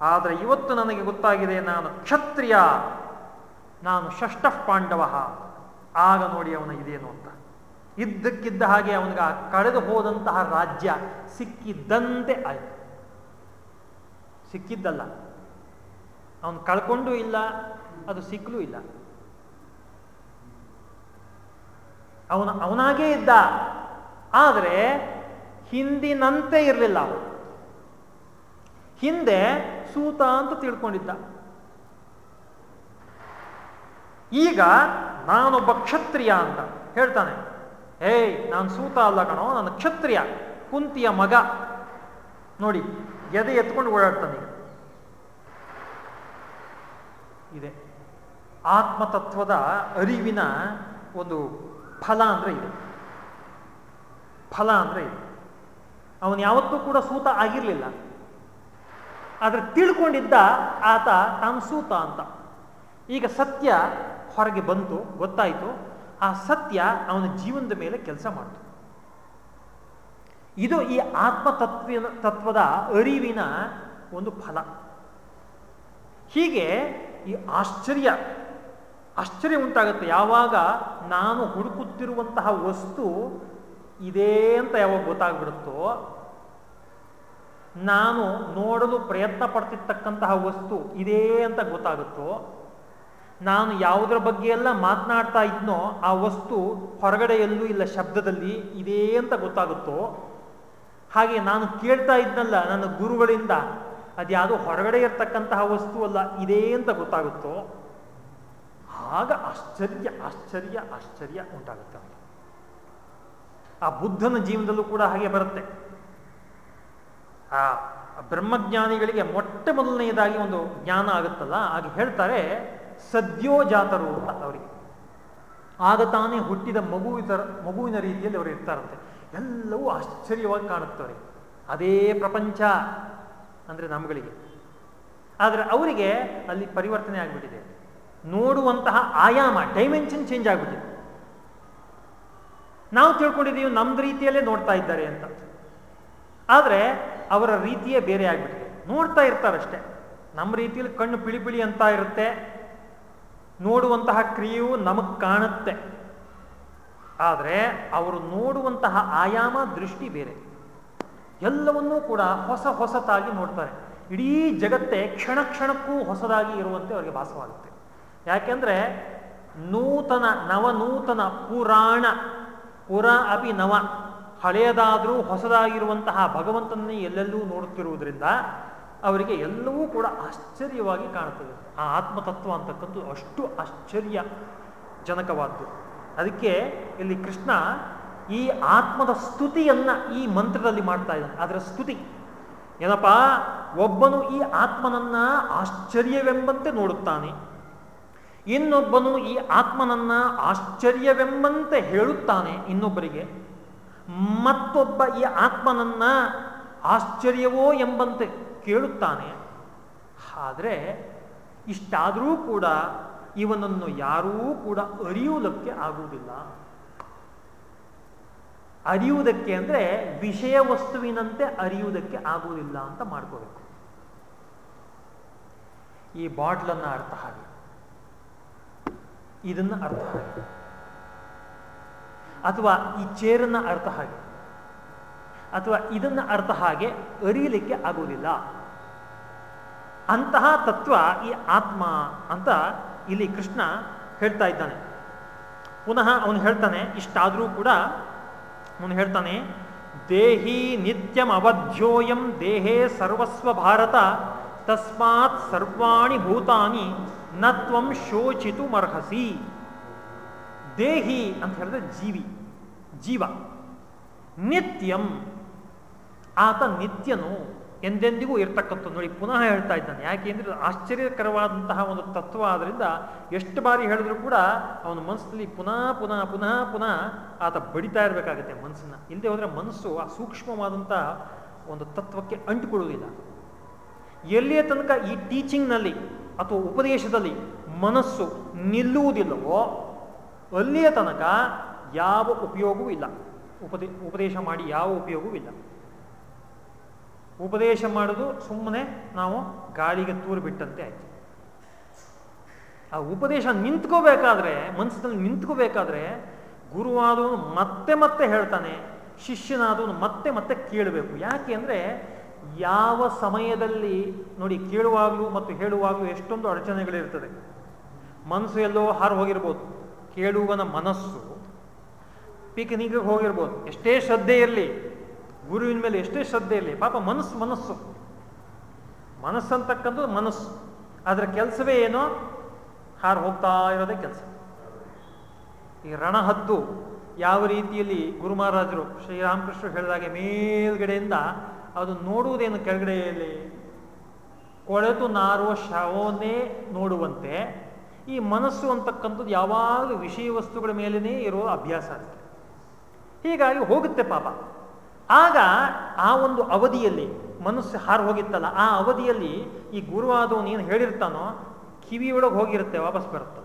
ಆದರೆ ಇವತ್ತು ನನಗೆ ಗೊತ್ತಾಗಿದೆ ನಾನು ಕ್ಷತ್ರಿಯ, ನಾನು ಷಷ್ಠ ಪಾಂಡವ. ಆಗ ನೋಡಿ ಅವನ ಇದೇನು ಅಂತ. ಇದ್ದಕ್ಕಿದ್ದ ಹಾಗೆ ಅವನಿಗೆ ಕಳೆದು ಹೋದಂತಹ ರಾಜ್ಯ ಸಿಕ್ಕಿದ್ದಂತೆ ಆಯ್ತು. ಸಿಕ್ಕಿದ್ದಲ್ಲ. ಅವನು ಕಳ್ಕೊಂಡೂ ಇಲ್ಲ, ಅದು ಸಿಕ್ಕಲೂ ಇಲ್ಲ. ಅವನ ಅವನಾಗೇ ಇದ್ದ. ಆದರೆ ಹಿಂದಿನಂತೆ ಇರಲಿಲ್ಲ ಹಿಂದೆ ಸೂತ ಅಂತ ತಿಳ್ಕೊಂಡಿದ್ದ. ಈಗ ನಾನೊಬ್ಬ ಕ್ಷತ್ರಿಯ ಅಂತ ಹೇಳ್ತಾನೆ. ಏಯ್, ನಾನು ಸೂತ ಅಲ್ಲ ಕಣೋ ನಾನು ಕ್ಷತ್ರಿಯ, ಕುಂತಿಯ ಮಗ. ನೋಡಿ, ಎದೆ ಎತ್ಕೊಂಡು ಓಡಾಡ್ತಾನೆ ಈಗ. ಇದೆ. ಆತ್ಮತತ್ವದ ಅರಿವಿನ ಒಂದು ಫಲ ಅಂದ್ರೆ ಇದೆ. ಫಲ ಅಂದ್ರೆ ಇದು. ಅವನು ಯಾವತ್ತೂ ಕೂಡ ಸೂತ ಆಗಿರಲಿಲ್ಲ. ಆದರೆ ತಿಳ್ಕೊಂಡಿದ್ದ ಆತ ತಾನು ಸೂತ ಅಂತ. ಈಗ ಸತ್ಯ ಹೊರಗೆ ಬಂತು, ಗೊತ್ತಾಯಿತು. ಆ ಸತ್ಯ ಅವನ ಜೀವನದ ಮೇಲೆ ಕೆಲಸ ಮಾಡಿತು. ಇದು ಈ ಆತ್ಮತತ್ವ ತತ್ವದ ಅರಿವಿನ ಒಂದು ಫಲ. ಹೀಗೆ ಈ ಆಶ್ಚರ್ಯ ಆಶ್ಚರ್ಯ ಉಂಟಾಗುತ್ತೆ. ಯಾವಾಗ ನಾನು ಹುಡುಕುತ್ತಿರುವಂತಹ ವಸ್ತು ಇದೇ ಅಂತ ಯಾವಾಗ ಗೊತ್ತಾಗ್ಬಿಡುತ್ತೋ, ನಾನು ನೋಡಲು ಪ್ರಯತ್ನ ಪಡ್ತಿರ್ತಕ್ಕಂತಹ ವಸ್ತು ಇದೇ ಅಂತ ಗೊತ್ತಾಗುತ್ತೋ, ನಾನು ಯಾವುದರ ಬಗ್ಗೆ ಎಲ್ಲ ಮಾತನಾಡ್ತಾ ಇದ್ನೋ ಆ ವಸ್ತು ಹೊರಗಡೆ ಎಲ್ಲೂ ಇಲ್ಲ ಶಬ್ದದಲ್ಲಿ ಇದೇ ಅಂತ ಗೊತ್ತಾಗುತ್ತೋ, ಹಾಗೆ ನಾನು ಕೇಳ್ತಾ ಇದ್ನಲ್ಲ ನನ್ನ ಗುರುಗಳಿಂದ ಅದ್ಯಾವುದೋ ಹೊರಗಡೆ ಇರ್ತಕ್ಕಂತಹ ವಸ್ತು ಅಲ್ಲ, ಇದೇ ಅಂತ ಗೊತ್ತಾಗುತ್ತೋ, ಆಗ ಆಶ್ಚರ್ಯ ಆಶ್ಚರ್ಯ ಆಶ್ಚರ್ಯ ಉಂಟಾಗುತ್ತೆ ಆ ಬುದ್ಧನ ಜೀವನದಲ್ಲೂ ಕೂಡ ಹಾಗೆ ಬರುತ್ತೆ. ಆ ಬ್ರಹ್ಮಜ್ಞಾನಿಗಳಿಗೆ ಮೊಟ್ಟ ಮೊದಲನೆಯದಾಗಿ ಒಂದು ಜ್ಞಾನ ಆಗುತ್ತಲ್ಲ, ಹಾಗೆ ಹೇಳ್ತಾರೆ ಸದ್ಯೋಜಾತರು ಅಂತ ಅವರಿಗೆ. ಆಗ ತಾನೇ ಹುಟ್ಟಿದ ಮಗುವಿನ ಮಗುವಿನ ರೀತಿಯಲ್ಲಿ ಅವರು ಇರ್ತಾರಂತೆ. ಎಲ್ಲವೂ ಆಶ್ಚರ್ಯವಾಗಿ ಕಾಣುತ್ತವ್ರಿ ಅದೇ ಪ್ರಪಂಚ ಅಂದರೆ ನಮ್ಗಳಿಗೆ. ಆದರೆ ಅವರಿಗೆ ಅಲ್ಲಿ ಪರಿವರ್ತನೆ ಆಗಿಬಿಟ್ಟಿದೆ. ನೋಡುವಂತಹ ಆಯಾಮ ಡೈಮೆನ್ಷನ್ ಚೇಂಜ್ ಆಗಿಬಿಟ್ಟಿದೆ. ನಾವು ತಿಳ್ಕೊಂಡಿದ್ದೀವಿ, ನಮ್ದು ರೀತಿಯಲ್ಲೇ ನೋಡ್ತಾ ಇದ್ದಾರೆ ಅಂತ. ಆದರೆ ಅವರ ರೀತಿಯೇ ಬೇರೆ ಆಗಿಬಿಟ್ಟಿದೆ. ನೋಡ್ತಾ ಇರ್ತಾರಷ್ಟೇ. ನಮ್ಮ ರೀತಿಯಲ್ಲಿ ಕಣ್ಣು ಬಿಳಿ ಬಿಳಿ ಅಂತ ಇರುತ್ತೆ. ನೋಡುವಂತಹ ಕ್ರಿಯೆಯು ನಮಗೆ ಕಾಣುತ್ತೆ. ಆದರೆ ಅವರು ನೋಡುವಂತಹ ಆಯಾಮ, ದೃಷ್ಟಿ ಬೇರೆ. ಎಲ್ಲವನ್ನೂ ಕೂಡ ಹೊಸ ಹೊಸತಾಗಿ ನೋಡ್ತಾರೆ. ಇಡೀ ಜಗತ್ತೇ ಕ್ಷಣ ಕ್ಷಣಕ್ಕೂ ಹೊಸದಾಗಿ ಇರುವಂತೆ ಅವರಿಗೆ ಭಾಸವಾಗುತ್ತೆ. ಯಾಕೆಂದ್ರೆ ನೂತನ ನವನೂತನ ಪುರಾಣ ಪುರ ಅಪಿ ನವ, ಹಳೆಯದಾದರೂ ಹೊಸದಾಗಿರುವಂತಹ ಭಗವಂತನೇ ಎಲ್ಲೆಲ್ಲೂ ನೋಡುತ್ತಿರುವುದರಿಂದ ಅವರಿಗೆ ಎಲ್ಲವೂ ಕೂಡ ಆಶ್ಚರ್ಯವಾಗಿ ಕಾಣುತ್ತದೆ. ಆ ಆತ್ಮತತ್ವ ಅಂತಕ್ಕಂಥ ಅಷ್ಟು ಆಶ್ಚರ್ಯ ಜನಕವಾದ್ದು ಅದಕ್ಕೆ ಇಲ್ಲಿ ಕೃಷ್ಣ ಈ ಆತ್ಮದ ಸ್ತುತಿಯನ್ನು ಈ ಮಂತ್ರದಲ್ಲಿ ಮಾಡ್ತಾ ಇದ್ದಾನೆ. ಅದರ ಸ್ತುತಿ. ಏನಪ್ಪ? ಒಬ್ಬನು ಈ ಆತ್ಮನನ್ನ ಆಶ್ಚರ್ಯವೆಂಬಂತೆ ನೋಡುತ್ತಾನೆ. ಇನ್ನೊಬ್ಬನು ಈ ಆತ್ಮನನ್ನ ಆಶ್ಚರ್ಯವೆಂಬಂತೆ ಹೇಳುತ್ತಾನೆ ಇನ್ನೊಬ್ಬರಿಗೆ. ಮತ್ತೊಬ್ಬ ಈ ಆತ್ಮನನ್ನ ಆಶ್ಚರ್ಯವೋ ಎಂಬಂತೆ ಕೇಳುತ್ತಾನೆ. ಆದರೆ ಇಷ್ಟಾದರೂ ಕೂಡ ಇವನನ್ನು ಯಾರೂ ಕೂಡ ಅರಿಯುವುದಕ್ಕೆ ಆಗುವುದಿಲ್ಲ. ಅರಿಯುವುದಕ್ಕೆ ಅಂದರೆ ವಿಷಯ ವಸ್ತುವಿನಂತೆ ಅರಿಯುವುದಕ್ಕೆ ಆಗುವುದಿಲ್ಲ ಅಂತ ಮಾಡ್ಕೋಬೇಕು. ಈ ಬಾಟ್ಲನ್ನು ಅರ್ಥ ಹಾಗೆ. ಇದನ್ನ ಅರ್ಥ ಹಾಗೆ. ಅಥವಾ ಈ ಚೇರನ್ನ ಅರ್ಥ ಹಾಗೆ. ಅಥವಾ ಇದನ್ನು ಅರ್ಥ ಹಾಗೆ ಅರಿಯಲಿಕ್ಕೆ ಆಗುವುದಿಲ್ಲ. ಅಂತಹ ತತ್ವ ಈ ಆತ್ಮ ಅಂತ ಇಲ್ಲಿ ಕೃಷ್ಣ ಹೇಳ್ತಾ ಇದ್ದಾನೆ. ಪುನಃ ಅವನು ಹೇಳ್ತಾನೆ, ಇಷ್ಟಾದರೂ ಕೂಡ ಅವನು ಹೇಳ್ತಾನೆ, ದೇಹಿ ನಿತ್ಯಂ ಅವಧ್ಯೋಯಂ ದೇಹೇ ಸರ್ವಸ್ವ ಭಾರತ, ತಸ್ಮಾತ್ ಸರ್ವಾಣಿ ಭೂತಾನಿ ನತ್ವಂ ಶೋಚಿತು ಮರ್ಹಸಿ ದೇಹಿ ಅಂತ ಹೇಳಿದ್ರೆ ಜೀವಿ, ಜೀವ. ನಿತ್ಯಂ. ಆತ ನಿತ್ಯನು ಎಂದೆಂದಿಗೂ ಇರ್ತಕ್ಕಂಥ ನೋಡಿ, ಪುನಃ ಹೇಳ್ತಾ ಇದ್ದಾನೆ. ಯಾಕೆ ಅಂದರೆ ಆಶ್ಚರ್ಯಕರವಾದಂತಹ ಒಂದು ತತ್ವ ಆದ್ದರಿಂದ ಎಷ್ಟು ಬಾರಿ ಹೇಳಿದ್ರು ಕೂಡ ಅವನ ಮನಸ್ಸಲ್ಲಿ ಪುನಃ ಪುನಃ ಪುನಃ ಪುನಃ ಆತ ಬಡಿತಾ ಇರಬೇಕಾಗತ್ತೆ ಮನಸ್ಸನ್ನ. ಇಲ್ಲದೆ ಹೋದರೆ ಮನಸ್ಸು ಆ ಸೂಕ್ಷ್ಮವಾದಂತಹ ಒಂದು ತತ್ವಕ್ಕೆ ಅಂಟುಕೊಳ್ಳುವುದಿಲ್ಲ. ಎಲ್ಲಿಯ ತನಕ ಈ ಟೀಚಿಂಗ್ನಲ್ಲಿ ಅಥವಾ ಉಪದೇಶದಲ್ಲಿ ಮನಸ್ಸು ನಿಲ್ಲುವುದಿಲ್ಲವೋ, ಅಲ್ಲಿಯ ತನಕ ಯಾವ ಉಪಯೋಗವೂ ಇಲ್ಲ. ಉಪದೇ, ಉಪದೇಶ ಮಾಡಿ ಯಾವ ಉಪಯೋಗವೂ ಇಲ್ಲ. ಉಪದೇಶ ಮಾಡೋದು ಸುಮ್ಮನೆ ನಾವು ಗಾಳಿಗೆ ತೂರು ಬಿಟ್ಟಂತೆ ಆಯ್ತು. ಆ ಉಪದೇಶ ನಿಂತ್ಕೋಬೇಕಾದ್ರೆ, ಮನಸ್ಸಿನಲ್ಲಿ ನಿಂತ್ಕೋಬೇಕಾದ್ರೆ ಗುರುವಾದವನು ಮತ್ತೆ ಮತ್ತೆ ಹೇಳ್ತಾನೆ, ಶಿಷ್ಯನಾದವನು ಮತ್ತೆ ಮತ್ತೆ ಕೇಳಬೇಕು. ಯಾಕೆ ಅಂದರೆ ಯಾವ ಸಮಯದಲ್ಲಿ ನೋಡಿ ಕೇಳುವಾಗಲೂ ಮತ್ತು ಹೇಳುವಾಗಲೂ ಎಷ್ಟೊಂದು ಅಡಚಣೆಗಳಿರ್ತದೆ. ಮನಸ್ಸು ಎಲ್ಲೋ ಹಾರು ಹೋಗಿರ್ಬೋದು. ಕೇಳುವನ ಮನಸ್ಸು ಪಿಕ್ನಿಕ್ಗೆ ಹೋಗಿರ್ಬೋದು. ಎಷ್ಟೇ ಶ್ರದ್ಧೆ ಇರಲಿ, ಗುರುವಿನ ಮೇಲೆ ಎಷ್ಟೇ ಶ್ರದ್ಧೆ ಇರಲಿ, ಪಾಪ ಮನಸ್ಸು ಮನಸ್ಸು. ಮನಸ್ಸಂತಕ್ಕಂಥದ್ದು ಮನಸ್ಸು. ಅದರ ಕೆಲಸವೇ ಏನೋ ಹಾರು ಹೋಗ್ತಾ ಇರೋದೇ ಕೆಲಸ. ಈ ರಣಹದ್ದು ಯಾವ ರೀತಿಯಲ್ಲಿ ಗುರು ಮಹಾರಾಜರು ಶ್ರೀರಾಮಕೃಷ್ಣ ಹೇಳಿದಾಗೆ ಮೇಲ್ಗಡೆಯಿಂದ ಅದು ನೋಡುವುದೇನು ಕೆಳಗಡೆಯಲ್ಲಿ? ಕೊಳೆತು ನಾರುವ ಶವನೇ ನೋಡುವಂತೆ. ಈ ಮನಸ್ಸು ಅಂತಕ್ಕಂಥದ್ದು ಯಾವಾಗಲೂ ವಿಷಯ ವಸ್ತುಗಳ ಮೇಲೇ ಇರೋ ಅಭ್ಯಾಸ ಅದಕ್ಕೆ ಹೀಗಾಗಿ ಹೋಗುತ್ತೆ ಪಾಪ. ಆಗ ಆ ಒಂದು ಅವಧಿಯಲ್ಲಿ ಮನಸ್ಸು ಹಾರು ಹೋಗಿತ್ತಲ್ಲ, ಆ ಅವಧಿಯಲ್ಲಿ ಈ ಗುರುವಾದವನು ಏನು ಹೇಳಿರ್ತಾನೋ ಕಿವಿಯೊಳಗೆ ಹೋಗಿರುತ್ತೆ, ವಾಪಸ್ ಬರುತ್ತೆ.